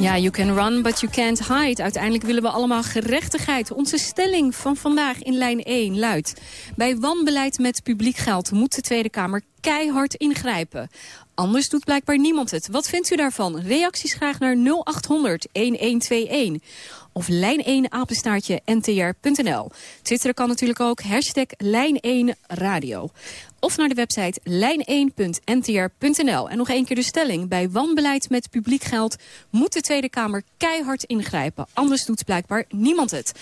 Ja, you can run, but you can't hide. Uiteindelijk willen we allemaal gerechtigheid. Onze stelling van vandaag in lijn 1 luidt... bij wanbeleid met publiek geld moet de Tweede Kamer keihard ingrijpen. Anders doet blijkbaar niemand het. Wat vindt u daarvan? Reacties graag naar 0800 1121 of lijn1 apenstaartje ntr.nl. Twitteren kan natuurlijk ook, hashtag lijn1 radio. Of naar de website lijn1.ntr.nl. En nog één keer de stelling. Bij wanbeleid met publiek geld moet de Tweede Kamer keihard ingrijpen. Anders doet blijkbaar niemand het.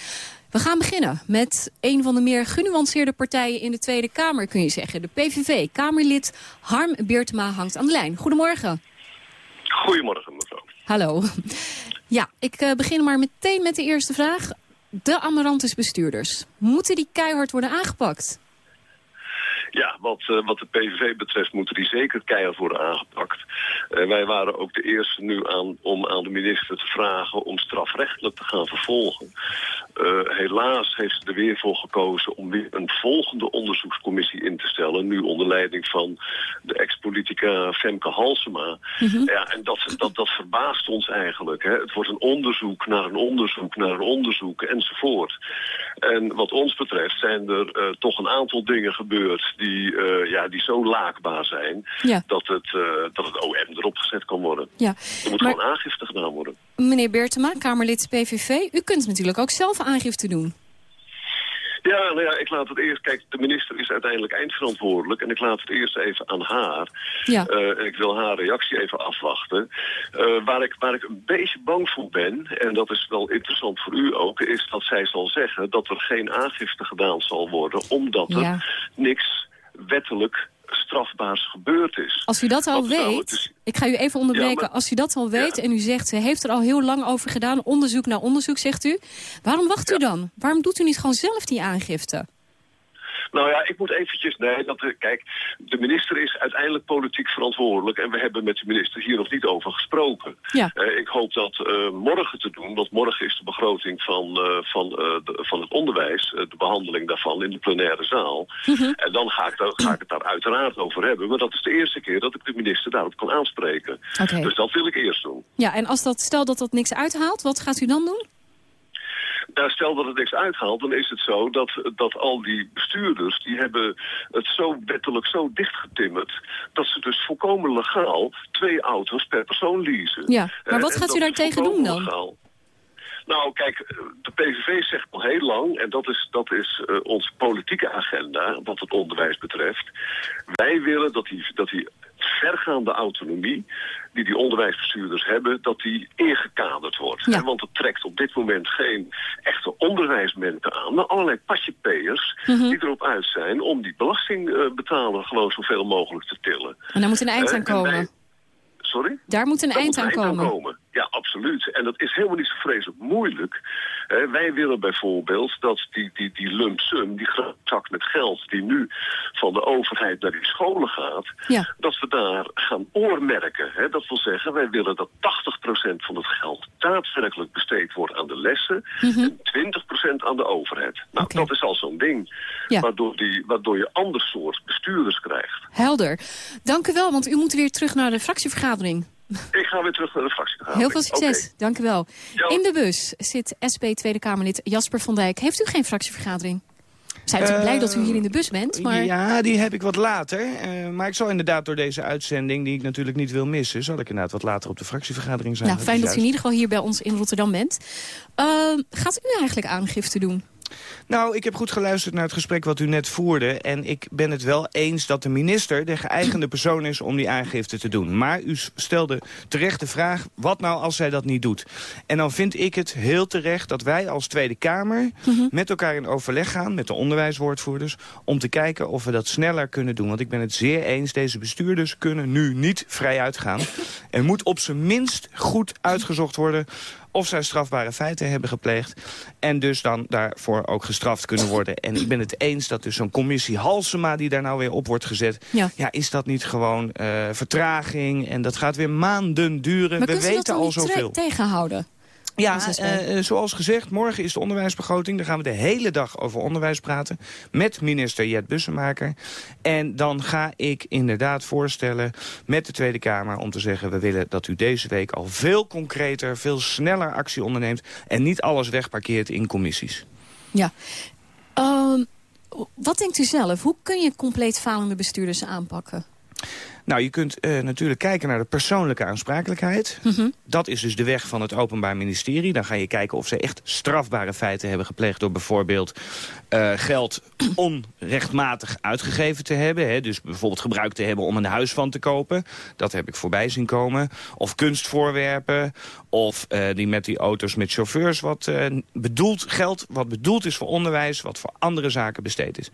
We gaan beginnen met een van de meer genuanceerde partijen in de Tweede Kamer, kun je zeggen. De PVV. Kamerlid Harm Beertema hangt aan de lijn. Goedemorgen. Goedemorgen, mevrouw. Hallo. Ja, ik uh, begin maar meteen met de eerste vraag. De Amarantis bestuurders, moeten die keihard worden aangepakt? Ja, wat, uh, wat de PVV betreft moeten die zeker keihard worden aangepakt. Uh, wij waren ook de eerste nu aan, om aan de minister te vragen om strafrechtelijk te gaan vervolgen. Uh, helaas heeft ze er weer voor gekozen om weer een volgende onderzoekscommissie in te stellen. Nu onder leiding van de ex-politica Femke Halsema. Mhm. Ja, en dat, dat, dat verbaast ons eigenlijk. Hè. Het wordt een onderzoek naar een onderzoek naar een onderzoek enzovoort. En wat ons betreft zijn er uh, toch een aantal dingen gebeurd die, uh, ja, die zo laakbaar zijn Ja. dat, het, dat het OM erop gezet kan worden. Ja. Er moet Maar- gewoon aangifte gedaan worden. Meneer Beertema, Kamerlid PVV, u kunt natuurlijk ook zelf aangifte doen. Ja, nou ja, ik laat het eerst... Kijk, de minister is uiteindelijk eindverantwoordelijk... en ik laat het eerst even aan haar. Ja. Eh, en ik wil haar reactie even afwachten. Eh, waar, ik, waar ik een beetje bang voor ben... en dat is wel interessant voor u ook... is dat zij zal zeggen dat er geen aangifte gedaan zal worden... omdat er niks wettelijk strafbaars gebeurd is. Als u dat al Wat weet, dus- ik ga u even onderbreken. Ja, maar- Als u dat al weet en u zegt, ze heeft er al heel lang over gedaan, onderzoek naar onderzoek, zegt u. Waarom wacht u dan? Waarom doet u niet gewoon zelf die aangifte? Nou ja, ik moet eventjes... Nee, dat, eh, kijk, de minister is uiteindelijk politiek verantwoordelijk... en we hebben met de minister hier nog niet over gesproken. Ja. Eh, ik hoop dat eh, morgen te doen, want morgen is de begroting van, van, de- van het onderwijs... de behandeling daarvan in de plenaire zaal. En dan ga ik, daar, ga ik het daar uiteraard over hebben. Maar dat is de eerste keer dat ik de minister daarop kan aanspreken. Dus dat wil ik eerst doen. Ja, en als dat, stel dat dat niks uithaalt, wat gaat u dan doen? Nou, stel dat het niks uithaalt, dan is het zo dat, dat al die bestuurders... die hebben het zo wettelijk zo dichtgetimmerd... dat ze dus volkomen legaal twee auto's per persoon leasen. Ja, maar Eh, wat en gaat u daartegen volkomen doen dan? legaal. Nou, kijk, de PVV zegt al heel lang, en dat is, dat is eh, onze politieke agenda, wat het onderwijs betreft. Wij willen dat die, dat die vergaande autonomie die die onderwijsbestuurders hebben, dat die ingekaderd wordt. Ja. Want het trekt op dit moment geen echte onderwijsmensen aan, maar allerlei pasjepeers Mhm. die erop uit zijn om die belastingbetaler gewoon zoveel mogelijk te tillen. En daar moet een eind Eh, aan wij- komen. Sorry? Daar moet een Daar eind moet aan komen. Ja, absoluut. En dat is helemaal niet zo vreselijk moeilijk. Eh, wij willen bijvoorbeeld dat die, die, die lump sum, die zak met geld... die nu van de overheid naar die scholen gaat... Ja. dat we daar gaan oormerken. Hè? Dat wil zeggen, wij willen dat 80% van het geld... daadwerkelijk besteed wordt aan de lessen... Mhm. en 20% aan de overheid. Nou, dat is al zo'n ding. Ja. Waardoor, die, waardoor je ander soort bestuurders krijgt. Helder. Dank u wel, want u moet weer terug naar de fractievergadering. Ik ga weer terug naar de fractievergadering. Heel veel succes. Dank u wel. In de bus zit SP Tweede Kamerlid Jasper van Dijk. Heeft u geen fractievergadering? We zijn natuurlijk blij dat u hier in de bus bent, maar... Ja, die heb ik wat later. Eh, maar ik zal inderdaad door deze uitzending, die ik natuurlijk niet wil missen... zal ik inderdaad wat later op de fractievergadering zijn. Nou, fijn dat u in ieder geval hier bij ons in Rotterdam bent. Ehm, gaat u eigenlijk aangifte doen? Nou, ik heb goed geluisterd naar het gesprek wat u net voerde. En ik ben het wel eens dat de minister de geëigende persoon is om die aangifte te doen. Maar u stelde terecht de vraag, wat nou als zij dat niet doet? En dan vind ik het heel terecht dat wij als Tweede Kamer met elkaar in overleg gaan, met de onderwijswoordvoerders, om te kijken of we dat sneller kunnen doen. Want ik ben het zeer eens, deze bestuurders kunnen nu niet vrij uitgaan. Er moet op zijn minst goed uitgezocht worden of zij strafbare feiten hebben gepleegd... en dus dan daarvoor ook gestraft kunnen worden. En ik ben het eens dat dus zo'n commissie Halsema... die daar nou weer op wordt gezet... Ja. is dat niet gewoon eh, vertraging? En dat gaat weer maanden duren. Maar We weten al zoveel. tegenhouden? Ja, eh, eh, zoals gezegd, morgen is de onderwijsbegroting. Daar gaan we de hele dag over onderwijs praten. Met minister Jet Bussemaker. En dan ga ik inderdaad voorstellen met de Tweede Kamer... om te zeggen, we willen dat u deze week al veel concreter... veel sneller actie onderneemt... en niet alles wegparkeert in commissies. Ja. Ehm, wat denkt u zelf? Hoe kun je compleet falende bestuurders aanpakken? Nou, je kunt eh, natuurlijk kijken naar de persoonlijke aansprakelijkheid. Mhm. Dat is dus de weg van het Openbaar Ministerie. Dan ga je kijken of ze echt strafbare feiten hebben gepleegd... door bijvoorbeeld eh, geld onrechtmatig uitgegeven te hebben. Hè? Dus bijvoorbeeld gebruikt te hebben om een huis van te kopen. Dat heb ik voorbij zien komen. Of kunstvoorwerpen. Of eh, die met die auto's met chauffeurs. Wat bedoeld geld wat bedoeld is voor onderwijs. Wat voor andere zaken besteed is.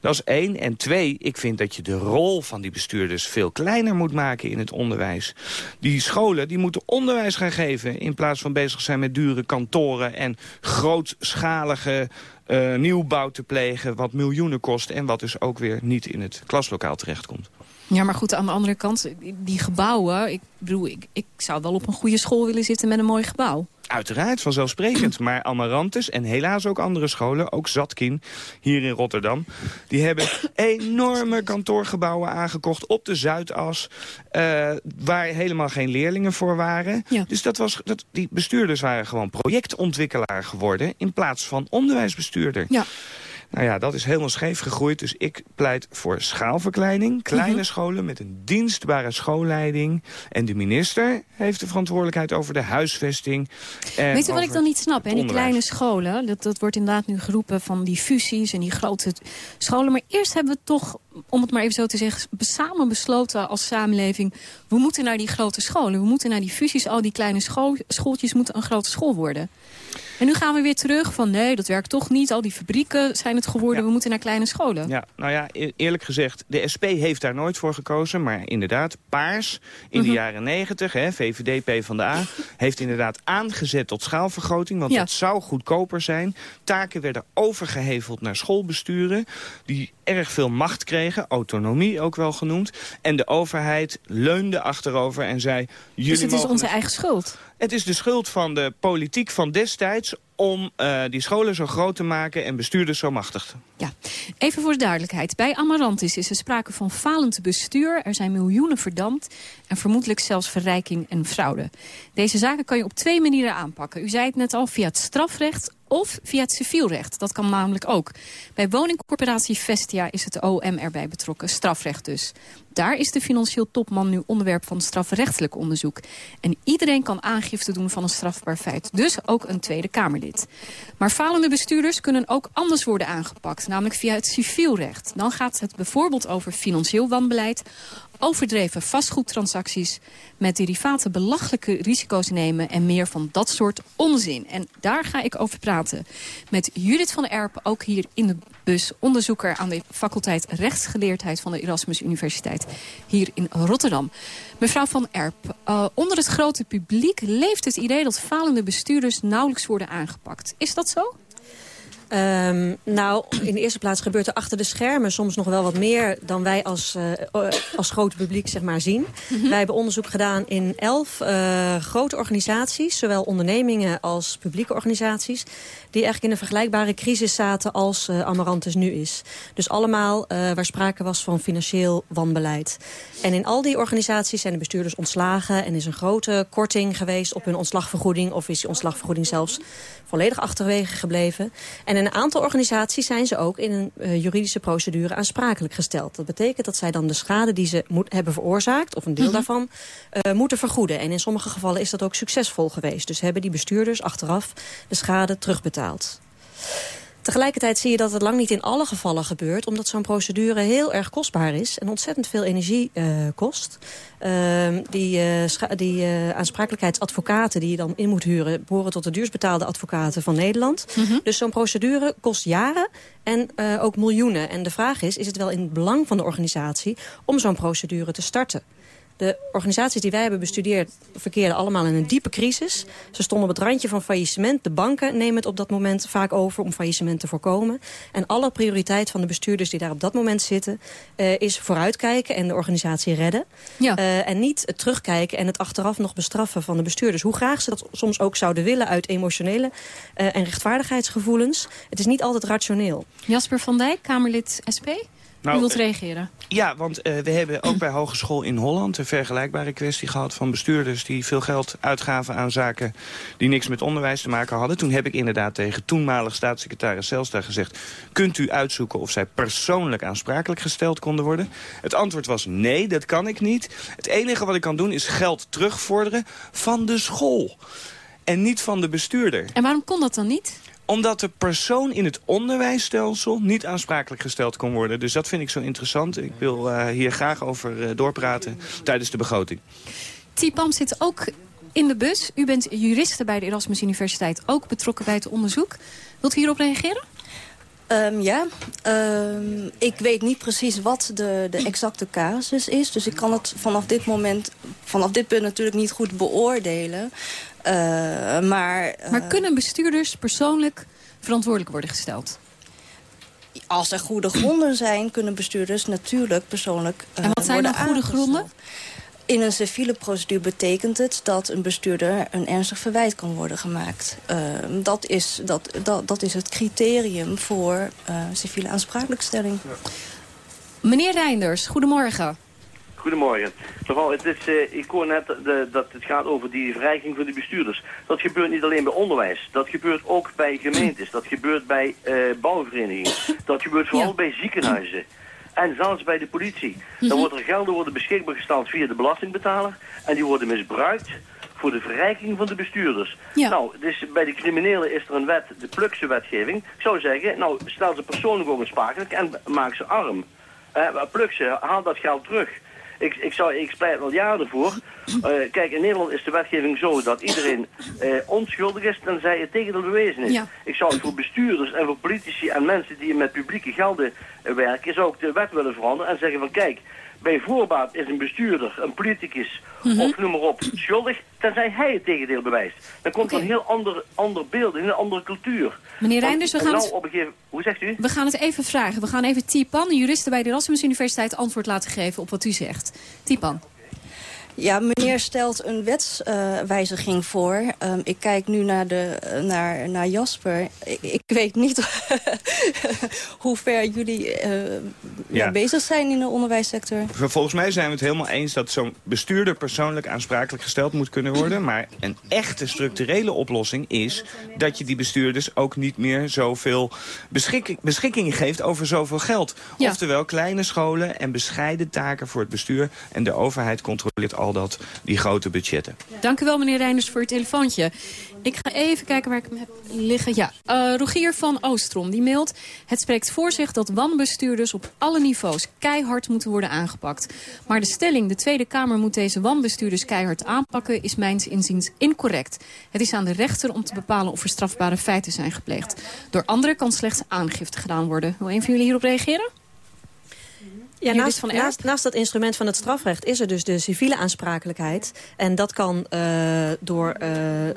Dat is één. En twee, ik vind dat je de rol van die bestuurders... veel kleiner moet maken in het onderwijs. Die scholen die moeten onderwijs gaan geven... in plaats van bezig zijn met dure kantoren... en grootschalige eh, nieuwbouw te plegen... wat miljoenen kost en wat dus ook weer niet in het klaslokaal terechtkomt. Ja, maar goed, aan de andere kant, die gebouwen... Ik bedoel, ik, ik zou wel op een goede school willen zitten met een mooi gebouw. Uiteraard, vanzelfsprekend. Maar Amarantus en helaas ook andere scholen, ook Zatkin hier in Rotterdam... die hebben enorme kantoorgebouwen aangekocht op de Zuidas... Uh, waar helemaal geen leerlingen voor waren. Ja. Dus dat was, dat, die bestuurders waren gewoon projectontwikkelaar geworden... in plaats van onderwijsbestuurder. Ja. Nou ja, dat is helemaal scheef gegroeid. Dus ik pleit voor schaalverkleining. Kleine mhm. scholen met een dienstbare schoolleiding. En de minister heeft de verantwoordelijkheid over de huisvesting. Weet je wat ik dan niet snap? Hè? Die kleine scholen, dat, dat wordt inderdaad nu geroepen van die fusies en die grote scholen. Maar eerst hebben we toch, om het maar even zo te zeggen, samen besloten als samenleving. We moeten naar die grote scholen. We moeten naar die fusies. Al die kleine school, schooltjes moeten een grote school worden. En nu gaan we weer terug van nee, dat werkt toch niet. Al die fabrieken zijn het geworden, we moeten naar kleine scholen. Ja, nou ja, e- eerlijk gezegd, de SP heeft daar nooit voor gekozen. Maar inderdaad, Paars in de mhm. jaren negentig, VVD, P van de A... heeft inderdaad aangezet tot schaalvergroting. Want dat zou goedkoper zijn. Taken werden overgeheveld naar schoolbesturen. Die erg veel macht kregen, autonomie ook wel genoemd. En de overheid leunde achterover en zei... dus het is onze eigen schuld? Het is de schuld van de politiek van destijds om uh, die scholen zo groot te maken en bestuurders zo machtig. Ja, even voor de duidelijkheid. Bij Amarantis is er sprake van falend bestuur. Er zijn miljoenen verdampt en vermoedelijk zelfs verrijking en fraude. Deze zaken kan je op twee manieren aanpakken. U zei het net al, via het strafrecht of via het civielrecht. Dat kan namelijk ook. Bij woningcorporatie Vestia is het OM erbij betrokken, strafrecht dus. Daar is de financieel topman nu onderwerp van strafrechtelijk onderzoek. En iedereen kan aangifte doen van een strafbaar feit. Dus ook een Tweede Kamerlid. Maar falende bestuurders kunnen ook anders worden aangepakt. Namelijk via het civielrecht. Dan gaat het bijvoorbeeld over financieel wanbeleid overdreven vastgoedtransacties... met derivaten belachelijke risico's nemen en meer van dat soort onzin. En daar ga ik over praten met Judith van Erp, ook hier in de bus... onderzoeker aan de faculteit Rechtsgeleerdheid van de Erasmus Universiteit hier in Rotterdam. Mevrouw van Erp, uh, onder het grote publiek leeft het idee dat falende bestuurders nauwelijks worden aangepakt. Is dat zo? Um, nou, in de eerste plaats gebeurt er achter de schermen soms nog wel wat meer dan wij als, uh, als groot publiek zeg maar, zien. Mm Wij hebben onderzoek gedaan in elf uh, grote organisaties, zowel ondernemingen als publieke organisaties, die eigenlijk in een vergelijkbare crisis zaten als uh, Amarantus nu is. Dus allemaal waar sprake was van financieel wanbeleid. En in al die organisaties zijn de bestuurders ontslagen en is een grote korting geweest op hun ontslagvergoeding of is die ontslagvergoeding zelfs volledig achterwege gebleven. En een aantal organisaties zijn ze ook in een uh, juridische procedure aansprakelijk gesteld. Dat betekent dat zij dan de schade die ze moet, hebben veroorzaakt, of een deel mm -hmm. daarvan, uh, moeten vergoeden. En in sommige gevallen is dat ook succesvol geweest. Dus hebben die bestuurders achteraf de schade terugbetaald. Tegelijkertijd zie je dat het lang niet in alle gevallen gebeurt... omdat zo'n procedure heel erg kostbaar is en ontzettend veel energie uh, kost. Uh, die uh, die uh, aansprakelijkheidsadvocaten die je dan in moet huren... behoren tot de duursbetaalde advocaten van Nederland. Mm -hmm. Dus zo'n procedure kost jaren en ook miljoenen. En de vraag is, is het wel in het belang van de organisatie... om zo'n procedure te starten? De organisaties die wij hebben bestudeerd verkeerden allemaal in een diepe crisis. Ze stonden op het randje van faillissement. De banken nemen het op dat moment vaak over om faillissement te voorkomen. En alle prioriteit van de bestuurders die daar op dat moment zitten... Uh, is vooruitkijken en de organisatie redden. Ja. Uh, en niet het terugkijken en het achteraf nog bestraffen van de bestuurders. Hoe graag ze dat soms ook zouden willen uit emotionele uh, en rechtvaardigheidsgevoelens. Het is niet altijd rationeel. Jasper van Dijk, Kamerlid SP. Nou, U wilt reageren? Ja, want uh, we hebben ook bij *clears throat* Hogeschool in Holland een vergelijkbare kwestie gehad van bestuurders die veel geld uitgaven aan zaken die niks met onderwijs te maken hadden. Toen heb ik inderdaad tegen toenmalig staatssecretaris Zelstra gezegd, kunt u uitzoeken of zij persoonlijk aansprakelijk gesteld konden worden? Het antwoord was nee, dat kan ik niet. Het enige wat ik kan doen is geld terugvorderen van de school. En niet van de bestuurder. En waarom kon dat dan niet? Omdat de persoon in het onderwijsstelsel niet aansprakelijk gesteld kon worden. Dus dat vind ik zo interessant. Ik wil uh, hier graag over uh, doorpraten tijdens de begroting. Tipam zit ook in de bus. U bent juriste bij de Erasmus Universiteit, ook betrokken bij het onderzoek. Wilt u hierop reageren? Um, ja, um, ik weet niet precies wat de, de exacte casus is. Dus ik kan het vanaf dit moment, vanaf dit punt natuurlijk niet goed beoordelen. Uh, maar, maar kunnen bestuurders persoonlijk verantwoordelijk worden gesteld? Als er goede gronden zijn, kunnen bestuurders natuurlijk persoonlijk uh, En wat zijn dan goede gronden? In een civiele procedure betekent het dat een bestuurder een ernstig verwijt kan worden gemaakt. Uh, dat, is, dat, dat, dat is het criterium voor uh, civiele aansprakelijkstelling. Meneer Reinders, goedemorgen. Goedemorgen. Mevrouw, het is, uh, ik hoor net de, dat het gaat over die verrijking van de bestuurders. Dat gebeurt niet alleen bij onderwijs. Dat gebeurt ook bij gemeentes. Dat gebeurt bij uh, bouwverenigingen. Dat gebeurt vooral ja. bij ziekenhuizen. En zelfs bij de politie. Dan worden er gelden worden beschikbaar gesteld via de belastingbetaler. En die worden misbruikt voor de verrijking van de bestuurders. Ja. Nou, dus bij de criminelen is er een wet, de Plukse wetgeving. Ik zou zeggen, nou, stel ze persoonlijk ook aansprakelijk en maak ze arm. Uh, pluk ze, haal dat geld terug. Ik, ik, zou, ik pleit al jaren ervoor. Uh, kijk, in Nederland is de wetgeving zo dat iedereen uh, onschuldig is tenzij het tegendeel bewezen is. Ja. Ik zou voor bestuurders en voor politici en mensen die met publieke gelden uh, werken, zou ik de wet willen veranderen en zeggen van kijk, bij voorbaat is een bestuurder, een politicus Mhm. of noem maar op, schuldig, tenzij hij het tegendeel bewijst. Dan komt er een heel ander, ander beeld, een heel andere cultuur. Meneer Want- Reinders, we gaan nou het- op een gegeven Hoe zegt u? We gaan het even vragen. We gaan even Tipan, een juriste bij de Erasmus Universiteit, antwoord laten geven op wat u zegt. Tipan. Ja, meneer stelt een wetswijziging voor. Ehm, ik kijk nu naar, de, naar, naar Jasper. Ik, ik weet niet *laughs* hoe ver jullie eh, Ja. bezig zijn in de onderwijssector. Volgens mij zijn we het helemaal eens dat zo'n bestuurder persoonlijk aansprakelijk gesteld moet kunnen worden. *laughs* Maar een echte structurele oplossing is dat je die bestuurders ook niet meer zoveel beschikking, beschikking geeft over zoveel geld. Ja. Oftewel kleine scholen en bescheiden taken voor het bestuur. En de overheid controleert al dat, die grote budgetten. Dank u wel, meneer Reinders, voor het telefoontje. Ik ga even kijken waar ik hem heb liggen. Ja, eh, Rogier van Oostrom, die mailt... Het spreekt voor zich dat wanbestuurders op alle niveaus keihard moeten worden aangepakt. Maar de stelling, de Tweede Kamer moet deze wanbestuurders keihard aanpakken... is mijns inziens incorrect. Het is aan de rechter om te bepalen of er strafbare feiten zijn gepleegd. Door anderen kan slechts aangifte gedaan worden. Wil een van jullie hierop reageren? Ja, naast, van naast, naast dat instrument van het strafrecht is er dus de civiele aansprakelijkheid. En dat kan eh, door eh,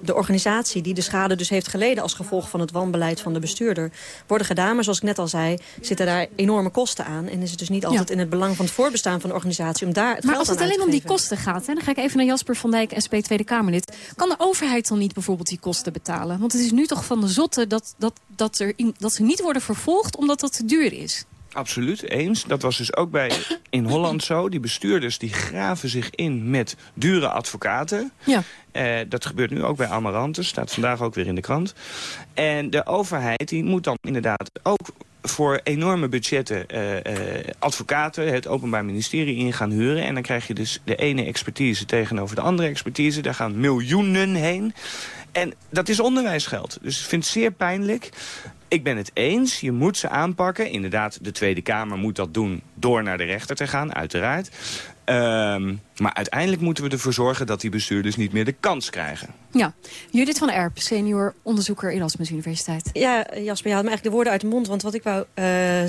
de organisatie die de schade dus heeft geleden... als gevolg van het wanbeleid van de bestuurder worden gedaan. Maar zoals ik net al zei, zitten daar enorme kosten aan. En is het dus niet altijd in het belang van het voorbestaan van de organisatie... om daar het Maar als het alleen om die kosten gaat, hè, dan ga ik even naar Jasper van Dijk, SP Tweede Kamerlid. Kan de overheid dan niet bijvoorbeeld die kosten betalen? Want het is nu toch van de zotte dat, dat, dat, er, dat ze niet worden vervolgd omdat dat te duur is. Absoluut, eens. Dat was dus ook bij *coughs* in Holland zo. Die bestuurders die graven zich in met dure advocaten. Ja. Eh, dat gebeurt nu ook bij Amarantus. Staat vandaag ook weer in de krant. En de overheid die moet dan inderdaad ook voor enorme budgetten eh, eh, advocaten, het Openbaar Ministerie in gaan huren. En dan krijg je dus de ene expertise tegenover de andere expertise. Daar gaan miljoenen heen. En dat is onderwijsgeld. Dus ik vind het zeer pijnlijk. Ik ben het eens, je moet ze aanpakken. Inderdaad, de Tweede Kamer moet dat doen door naar de rechter te gaan, uiteraard. Ehm, maar uiteindelijk moeten we ervoor zorgen dat die bestuurders niet meer de kans krijgen. Ja, Judith van Erp, senior onderzoeker Erasmus Universiteit. Ja, Jasper, je had me eigenlijk de woorden uit de mond. Want wat ik wou eh,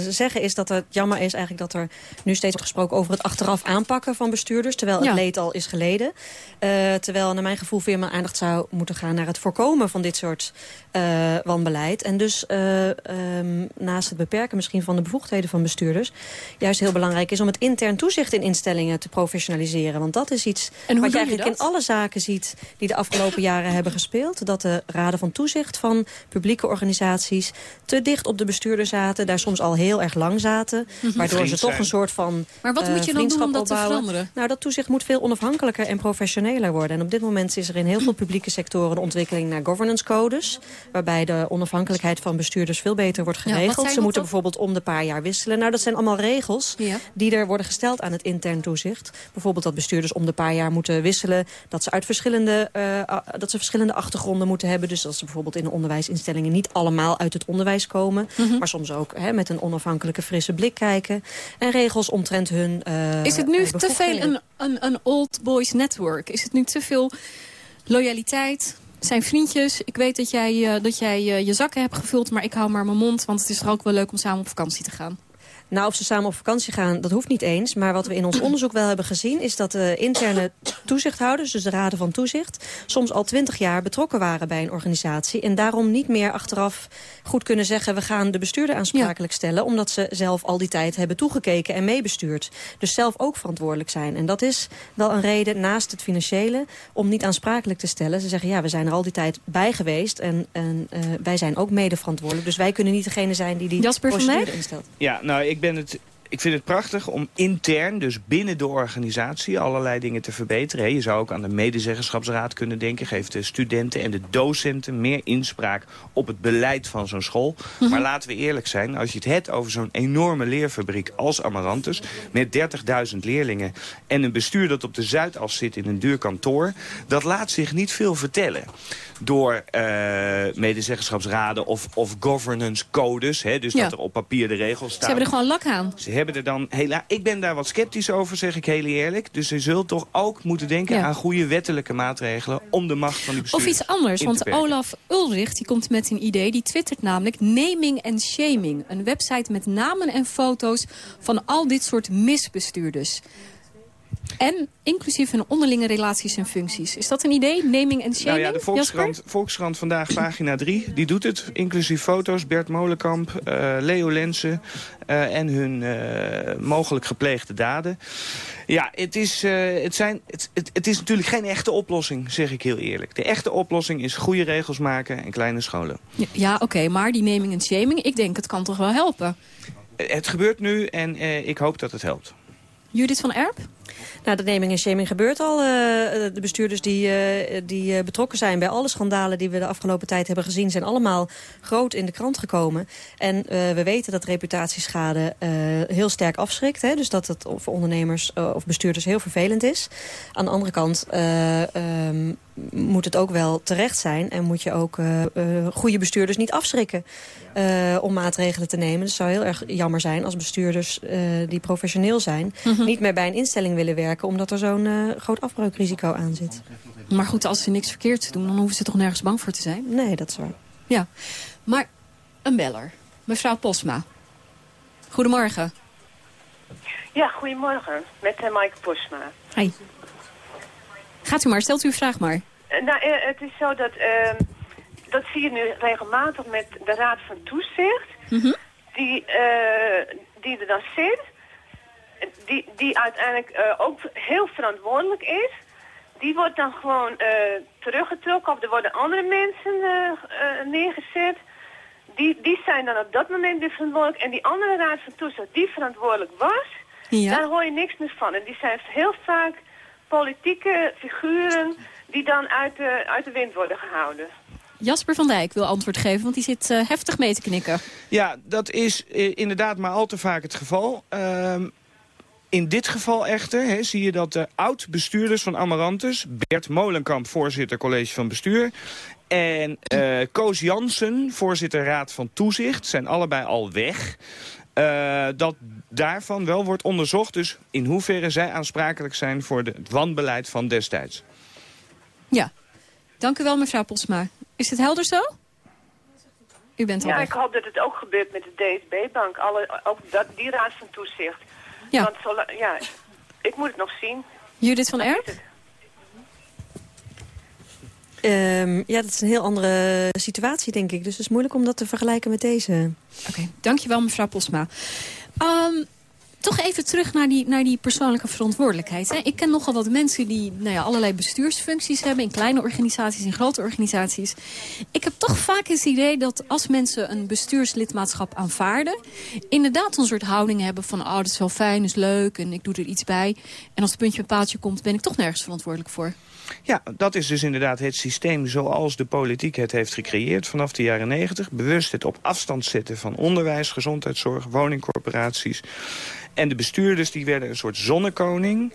zeggen is dat het jammer is eigenlijk dat er nu steeds wordt gesproken over het achteraf aanpakken van bestuurders. Terwijl het Ja. leed al is geleden. Eh, terwijl naar mijn gevoel veel meer aandacht zou moeten gaan naar het voorkomen van dit soort eh, wanbeleid. En dus eh, ehm, naast het beperken misschien van de bevoegdheden van bestuurders. Juist heel belangrijk is om het intern toezicht in instellingen te professionaliseren. Want dat is iets En wat je eigenlijk in alle zaken ziet die de afgelopen jaren hebben gespeeld. Dat de raden van toezicht van publieke organisaties te dicht op de bestuurder zaten. Daar soms al heel erg lang zaten. Mhm. Waardoor Vriend ze toch zijn. een soort van Maar wat eh, moet je dan doen om dat te veranderen? Nou, dat toezicht moet veel onafhankelijker en professioneler worden. En op dit moment is er in heel veel publieke sectoren de ontwikkeling naar governance codes. Waarbij de onafhankelijkheid van bestuurders veel beter wordt geregeld. ze moeten dan? bijvoorbeeld om de paar jaar wisselen. Nou, dat zijn allemaal regels Ja. die er worden gesteld aan het intern toezicht. Bijvoorbeeld dat bestuurders om de paar jaar moeten wisselen. Dat ze uit verschillende, eh, dat ze verschillende achtergronden moeten hebben. Dus dat ze bijvoorbeeld in de onderwijsinstellingen niet allemaal uit het onderwijs komen. Mhm. Maar soms ook hè, met een onafhankelijke frisse blik kijken. En regels omtrent hun eh, Is het nu eh, te veel een, een, een old boys network? Is het nu te veel loyaliteit? Zijn vriendjes? Ik weet dat jij, dat jij je zakken hebt gevuld, maar ik hou maar mijn mond. Want het is toch ook wel leuk om samen op vakantie te gaan. Nou, of ze samen op vakantie gaan, dat hoeft niet eens. Maar wat we in ons onderzoek wel hebben gezien... is dat de interne toezichthouders, dus de raden van toezicht... soms al twintig jaar betrokken waren bij een organisatie... en daarom niet meer achteraf goed kunnen zeggen... we gaan de bestuurder aansprakelijk stellen... omdat ze zelf al die tijd hebben toegekeken en meebestuurd. Dus zelf ook verantwoordelijk zijn. En dat is wel een reden naast het financiële om niet aansprakelijk te stellen. Ze zeggen, ja, we zijn er al die tijd bij geweest... en, en uh, wij zijn ook mede verantwoordelijk. Dus wij kunnen niet degene zijn die die Jasper procedure instelt. Ja, nou, ik ben het ik vind het prachtig om intern, dus binnen de organisatie, allerlei dingen te verbeteren. Je zou ook aan de medezeggenschapsraad kunnen denken. Geeft de studenten en de docenten meer inspraak op het beleid van zo'n school. Mhm. Maar laten we eerlijk zijn, als je het hebt over zo'n enorme leerfabriek als Amarantus... met 30.000 leerlingen en een bestuur dat op de Zuidas zit in een duur kantoor... dat laat zich niet veel vertellen door uh, medezeggenschapsraden of, of governance codes. Hè, dus dat er op papier de regels staan. Ze hebben er gewoon lak aan. Ze hebben er dan... Hela ik ben daar wat sceptisch over, zeg ik heel eerlijk. Dus ze zult toch ook moeten denken aan goede wettelijke maatregelen... om de macht van die bestuurders Of iets anders, want Olaf Ulrich die komt met een idee. Die twittert namelijk naming and shaming. Een website met namen en foto's van al dit soort misbestuurders. En inclusief hun onderlinge relaties en functies. Is dat een idee? Naming en shaming? Nou ja, de Volkskrant, Volkskrant vandaag, pagina 3, die doet het. Inclusief foto's, Bert Molenkamp, uh, Leo Lensen uh, en hun uh, mogelijk gepleegde daden. Ja, het is, het, zijn, het, het, het, is natuurlijk geen echte oplossing, zeg ik heel eerlijk. De echte oplossing is goede regels maken en kleine scholen. Ja, ja oké, okay, maar die naming en shaming, ik denk het kan toch wel helpen? Het gebeurt nu en ik hoop dat het helpt. Judith van Erp? Nou, de naming en shaming gebeurt al. Uh, de bestuurders die, uh, die uh, betrokken zijn bij alle schandalen die we de afgelopen tijd hebben gezien... zijn allemaal groot in de krant gekomen. En we weten dat reputatieschade heel sterk afschrikt. Hè? Dus dat het voor ondernemers of bestuurders heel vervelend is. Aan de andere kant um, moet het ook wel terecht zijn. En moet je ook goede bestuurders niet afschrikken om maatregelen te nemen. Het zou heel erg jammer zijn als bestuurders die professioneel zijn... Mm -hmm. niet meer bij een instelling willen werken... omdat er zo'n uh, groot afbreukrisico aan zit. Maar goed, als ze niks verkeerd doen... dan hoeven ze toch nergens bang voor te zijn? Nee, dat is waar. Ja, maar een beller. Mevrouw Posma. Goedemorgen. Ja, goedemorgen. Met Maaike Posma. Hi. Gaat u maar, stelt u uw vraag maar. Uh, nou, het is zo dat... Ehm, dat zie je nu regelmatig met de Raad van Toezicht... Mm -hmm. die, die er dan zit die, die uiteindelijk ook heel verantwoordelijk is, die wordt dan gewoon uh, teruggetrokken of er worden andere mensen uh, neergezet. Die, die zijn dan op dat moment weer verantwoordelijk. En die andere raad van toezicht die verantwoordelijk was, ja. daar hoor je niks meer van. En die zijn heel vaak politieke figuren die dan uit de, uit de wind worden gehouden. Jasper van Dijk wil antwoord geven, want die zit uh, heftig mee te knikken. Ja, dat is inderdaad maar al te vaak het geval. Uh, in dit geval echter he, zie je dat de oud-bestuurders van Amarantus... Bert Molenkamp, voorzitter college van bestuur... en uh, Koos Jansen, voorzitter raad van toezicht... zijn allebei al weg. Uh, dat daarvan wel wordt onderzocht. Dus in hoeverre zij aansprakelijk zijn voor de, het wanbeleid van destijds. Ja, dank u wel mevrouw Posma. Is het helder zo? U bent al Ja, ik hoop dat het ook gebeurt met de DSB-bank. Ook dat, die raad van toezicht. Ja. Want zo, ja, ik moet het nog zien. Judith van Erp? Um, ja, dat is een heel andere situatie, denk ik. Dus het is moeilijk om dat te vergelijken met deze. Oké, dankjewel mevrouw Posma. Um, toch even terug naar die, naar die persoonlijke verantwoordelijkheid. Hè? Ik ken nogal wat mensen die nou ja, allerlei bestuursfuncties hebben... in kleine organisaties, in grote organisaties. Ik heb toch vaak het idee dat als mensen een bestuurslidmaatschap aanvaarden... inderdaad een soort houding hebben van... oh, dat is wel fijn, is leuk en ik doe er iets bij. En als het puntje een paaltje komt, ben ik toch nergens verantwoordelijk voor. Ja, dat is dus inderdaad het systeem zoals de politiek het heeft gecreëerd vanaf de jaren negentig. Bewust het op afstand zetten van onderwijs, gezondheidszorg, woningcorporaties. En de bestuurders die werden een soort zonnekoning.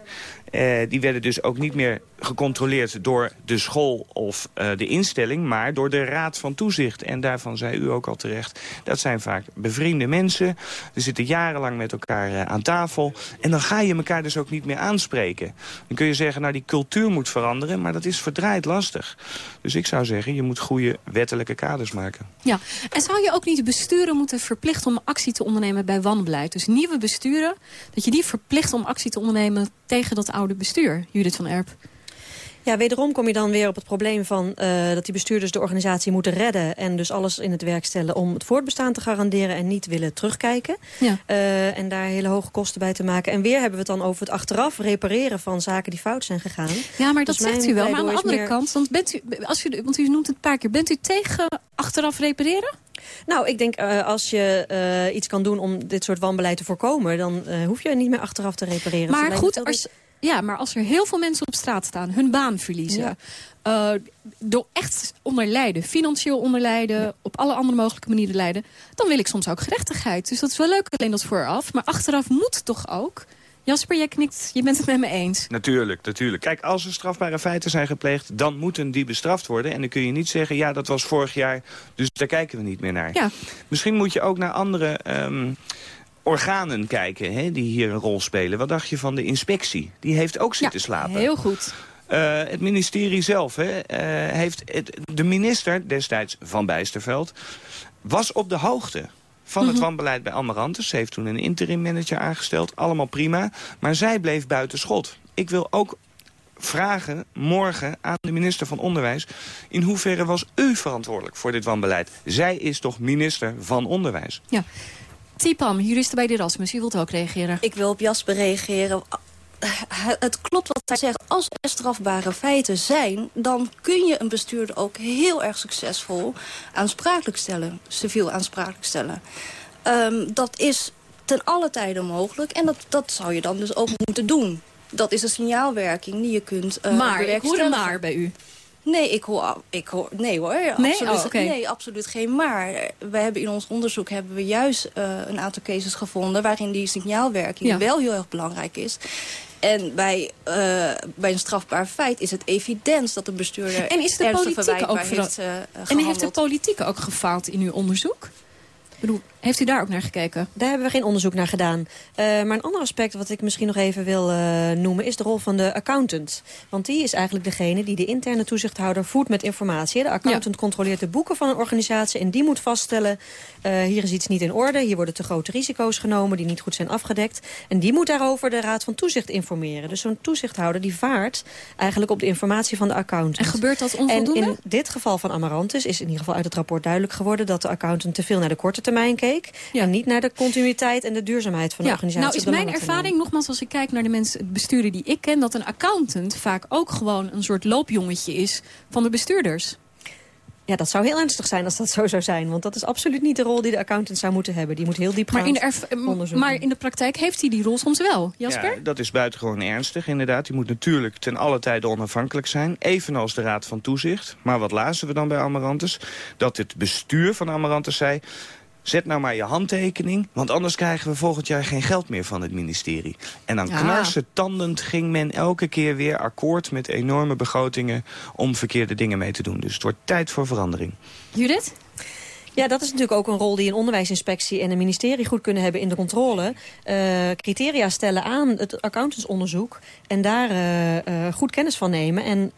Uh, die werden dus ook niet meer gecontroleerd door de school of uh, de instelling... maar door de raad van toezicht. En daarvan zei u ook al terecht. Dat zijn vaak bevriende mensen. Ze zitten jarenlang met elkaar uh, aan tafel. En dan ga je elkaar dus ook niet meer aanspreken. Dan kun je zeggen, nou die cultuur moet veranderen... maar dat is verdraaid lastig. Dus ik zou zeggen, je moet goede wettelijke kaders maken. Ja, en zou je ook niet besturen moeten verplichten om actie te ondernemen bij wanbeleid? Dus nieuwe besturen, dat je die verplicht om actie te ondernemen tegen dat oude bestuur, Judith van Erp? Ja, wederom kom je dan weer op het probleem van uh, dat die bestuurders de organisatie moeten redden... en dus alles in het werk stellen om het voortbestaan te garanderen... en niet willen terugkijken. Ja. Uh, en daar hele hoge kosten bij te maken. En weer hebben we het dan over het achteraf repareren van zaken die fout zijn gegaan. Ja, maar dat Dus zegt u wel. Maar aan de andere meer- kant, want, bent u, als u, want u noemt het een paar keer... bent u tegen achteraf repareren? Nou, ik denk eh, als je eh, iets kan doen om dit soort wanbeleid te voorkomen... dan eh, hoef je niet meer achteraf te repareren. Maar goed, als, ja, maar als er heel veel mensen op straat staan, hun baan verliezen... door echt onder lijden, financieel onder lijden... op alle andere mogelijke manieren lijden... dan wil ik soms ook gerechtigheid. Dus dat is wel leuk, alleen dat vooraf. Maar achteraf moet toch ook... Jasper, jij knikt, je bent het met me eens. Natuurlijk, natuurlijk. Kijk, als er strafbare feiten zijn gepleegd... dan moeten die bestraft worden. En dan kun je niet zeggen, ja, dat was vorig jaar... dus daar kijken we niet meer naar. Ja. Misschien moet je ook naar andere ehm, organen kijken... Hè, die hier een rol spelen. Wat dacht je van de inspectie? Die heeft ook zitten slapen. Heel goed. Eh, het ministerie zelf hè, eh, heeft... Het, de minister destijds van Bijsterveld... was op de hoogte van het Mhm. wanbeleid bij Amarantus. Ze heeft toen een interim manager aangesteld. Allemaal prima. Maar zij bleef buiten schot. Ik wil ook vragen morgen aan de minister van Onderwijs... in hoeverre was u verantwoordelijk voor dit wanbeleid? Zij is toch minister van Onderwijs? Ja. Tipam, juriste bij de Erasmus, u wilt ook reageren. Ik wil op Jasper reageren. Het klopt wat hij zegt. Als er strafbare feiten zijn... dan kun je een bestuurder ook heel erg succesvol aansprakelijk stellen. Civiel aansprakelijk stellen. Ehm, dat is ten alle tijde mogelijk. En dat, dat zou je dan dus ook moeten doen. Dat is een signaalwerking die je kunt eh maar, ik hoor een maar bij u. Nee, ik hoor, ik hoor, nee hoor, Nee? absoluut, Oh, nee, absoluut geen maar. We hebben in ons onderzoek hebben we juist eh, een aantal cases gevonden... waarin die signaalwerking Ja. wel heel erg belangrijk is. En bij, eh, bij een strafbaar feit is het evident dat de bestuurder... En is de ernstig politiek ook heeft, eh, En heeft de politiek ook gefaald in uw onderzoek? Ik bedoel, heeft u daar ook naar gekeken? Daar hebben we geen onderzoek naar gedaan. Eh, maar een ander aspect wat ik misschien nog even wil eh, noemen... is de rol van de accountant. Want die is eigenlijk degene die de interne toezichthouder voedt met informatie. De accountant controleert de boeken van een organisatie... en die moet vaststellen, eh, hier is iets niet in orde... hier worden te grote risico's genomen die niet goed zijn afgedekt. En die moet daarover de Raad van Toezicht informeren. Dus zo'n toezichthouder die vaart eigenlijk op de informatie van de accountant. En gebeurt dat onvoldoende? En in dit geval van Amarantus is in ieder geval uit het rapport duidelijk geworden... dat de accountant te veel naar de korte termijn keek... en niet naar de continuïteit en de duurzaamheid van de Ja, organisatie. nou is mijn ervaring, nogmaals als ik kijk naar de mensen, het besturen die ik ken... dat een accountant vaak ook gewoon een soort loopjongetje is van de bestuurders. Ja, dat zou heel ernstig zijn als dat zo zou zijn. Want dat is absoluut niet de rol die de accountant zou moeten hebben. Die moet heel diep Maar in, de m- maar in de praktijk heeft hij die rol soms wel. Jasper? Ja, dat is buitengewoon ernstig, inderdaad. Die moet natuurlijk ten alle tijde onafhankelijk zijn. Evenals de Raad van Toezicht. Maar wat lazen we dan bij Amarantus? Dat het bestuur van Amarantus zei... Zet nou maar je handtekening, want anders krijgen we volgend jaar geen geld meer van het ministerie. En dan Ja. knarsetandend ging men elke keer weer akkoord met enorme begrotingen om verkeerde dingen mee te doen. Dus het wordt tijd voor verandering. Judith? Ja, dat is natuurlijk ook een rol die een onderwijsinspectie en een ministerie goed kunnen hebben in de controle. Eh, criteria stellen aan het accountantsonderzoek en daar eh, eh, goed kennis van nemen en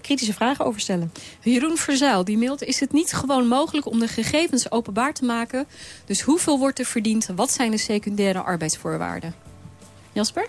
kritische vragen over stellen. Jeroen Verzuil die mailt... is het niet gewoon mogelijk om de gegevens openbaar te maken? Dus hoeveel wordt er verdiend? Wat zijn de secundaire arbeidsvoorwaarden? Jasper?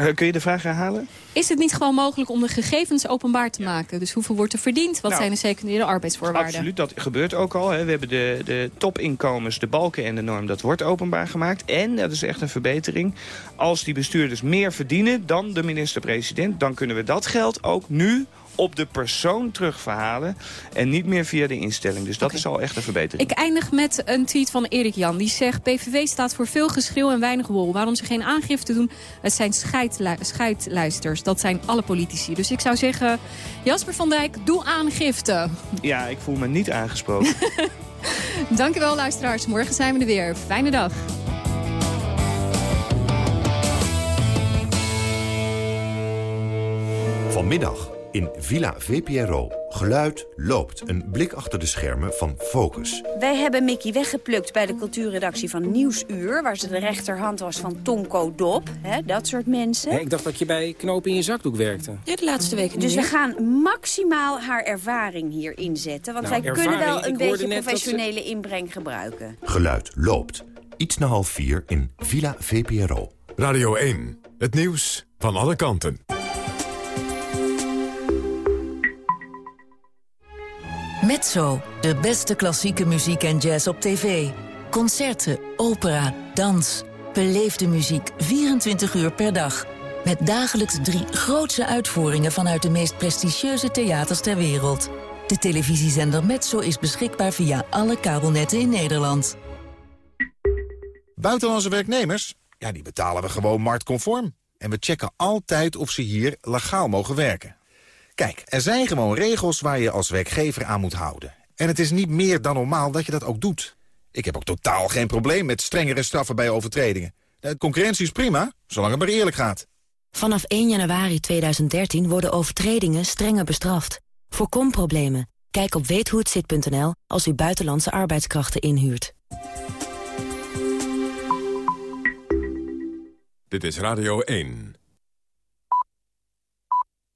Eh, kun je de vraag herhalen? Is het niet gewoon mogelijk om de gegevens openbaar te maken? Dus hoeveel wordt er verdiend? Wat Nou, zijn de secundaire arbeidsvoorwaarden? Absoluut, dat gebeurt ook al. Hè. We hebben de, de topinkomens, de balken en de norm, dat wordt openbaar gemaakt. En, dat is echt een verbetering, als die bestuurders meer verdienen dan de minister-president... dan kunnen we dat geld ook nu op de persoon terugverhalen en niet meer via de instelling. Dus dat is al echt een verbetering. Ik eindig met een tweet van Erik Jan. Die zegt, PVV staat voor veel geschreeuw en weinig wol. Waarom ze geen aangifte doen, het zijn scheidlu scheidluisters. Dat zijn alle politici. Dus ik zou zeggen, Jasper van Dijk, doe aangifte. Ja, ik voel me niet aangesproken. *laughs* *laughs* Dankjewel luisteraars. Morgen zijn we er weer. Fijne dag. Vanmiddag in Villa VPRO. Geluid loopt. Een blik achter de schermen van Focus. Wij hebben Mickey weggeplukt bij de cultuurredactie van Nieuwsuur... waar ze de rechterhand was van Tonko Dop. Hè, dat soort mensen. Ik dacht dat je bij Knopen in je zakdoek werkte. Ja, de laatste weken Dus we gaan maximaal haar ervaring hier inzetten. Want Nou, wij kunnen wel een beetje ze- professionele inbreng gebruiken. Geluid loopt. Iets na half vier in Villa VPRO. Radio 1. Het nieuws van alle kanten. Mezzo, de beste klassieke muziek en jazz op tv. Concerten, opera, dans. Beleefde muziek 24 uur per dag. Met dagelijks drie grootse uitvoeringen vanuit de meest prestigieuze theaters ter wereld. De televisiezender Metso is beschikbaar via alle kabelnetten in Nederland. Buitenlandse werknemers? Ja, die betalen we gewoon marktconform. En we checken altijd of ze hier legaal mogen werken. Kijk, er zijn gewoon regels waar je als werkgever aan moet houden. En het is niet meer dan normaal dat je dat ook doet. Ik heb ook totaal geen probleem met strengere straffen bij overtredingen. De concurrentie is prima, zolang het maar eerlijk gaat. Vanaf 1 januari 2013 worden overtredingen strenger bestraft. Voorkom problemen. Kijk op weethohetzit.nl als u buitenlandse arbeidskrachten inhuurt. Dit is Radio 1.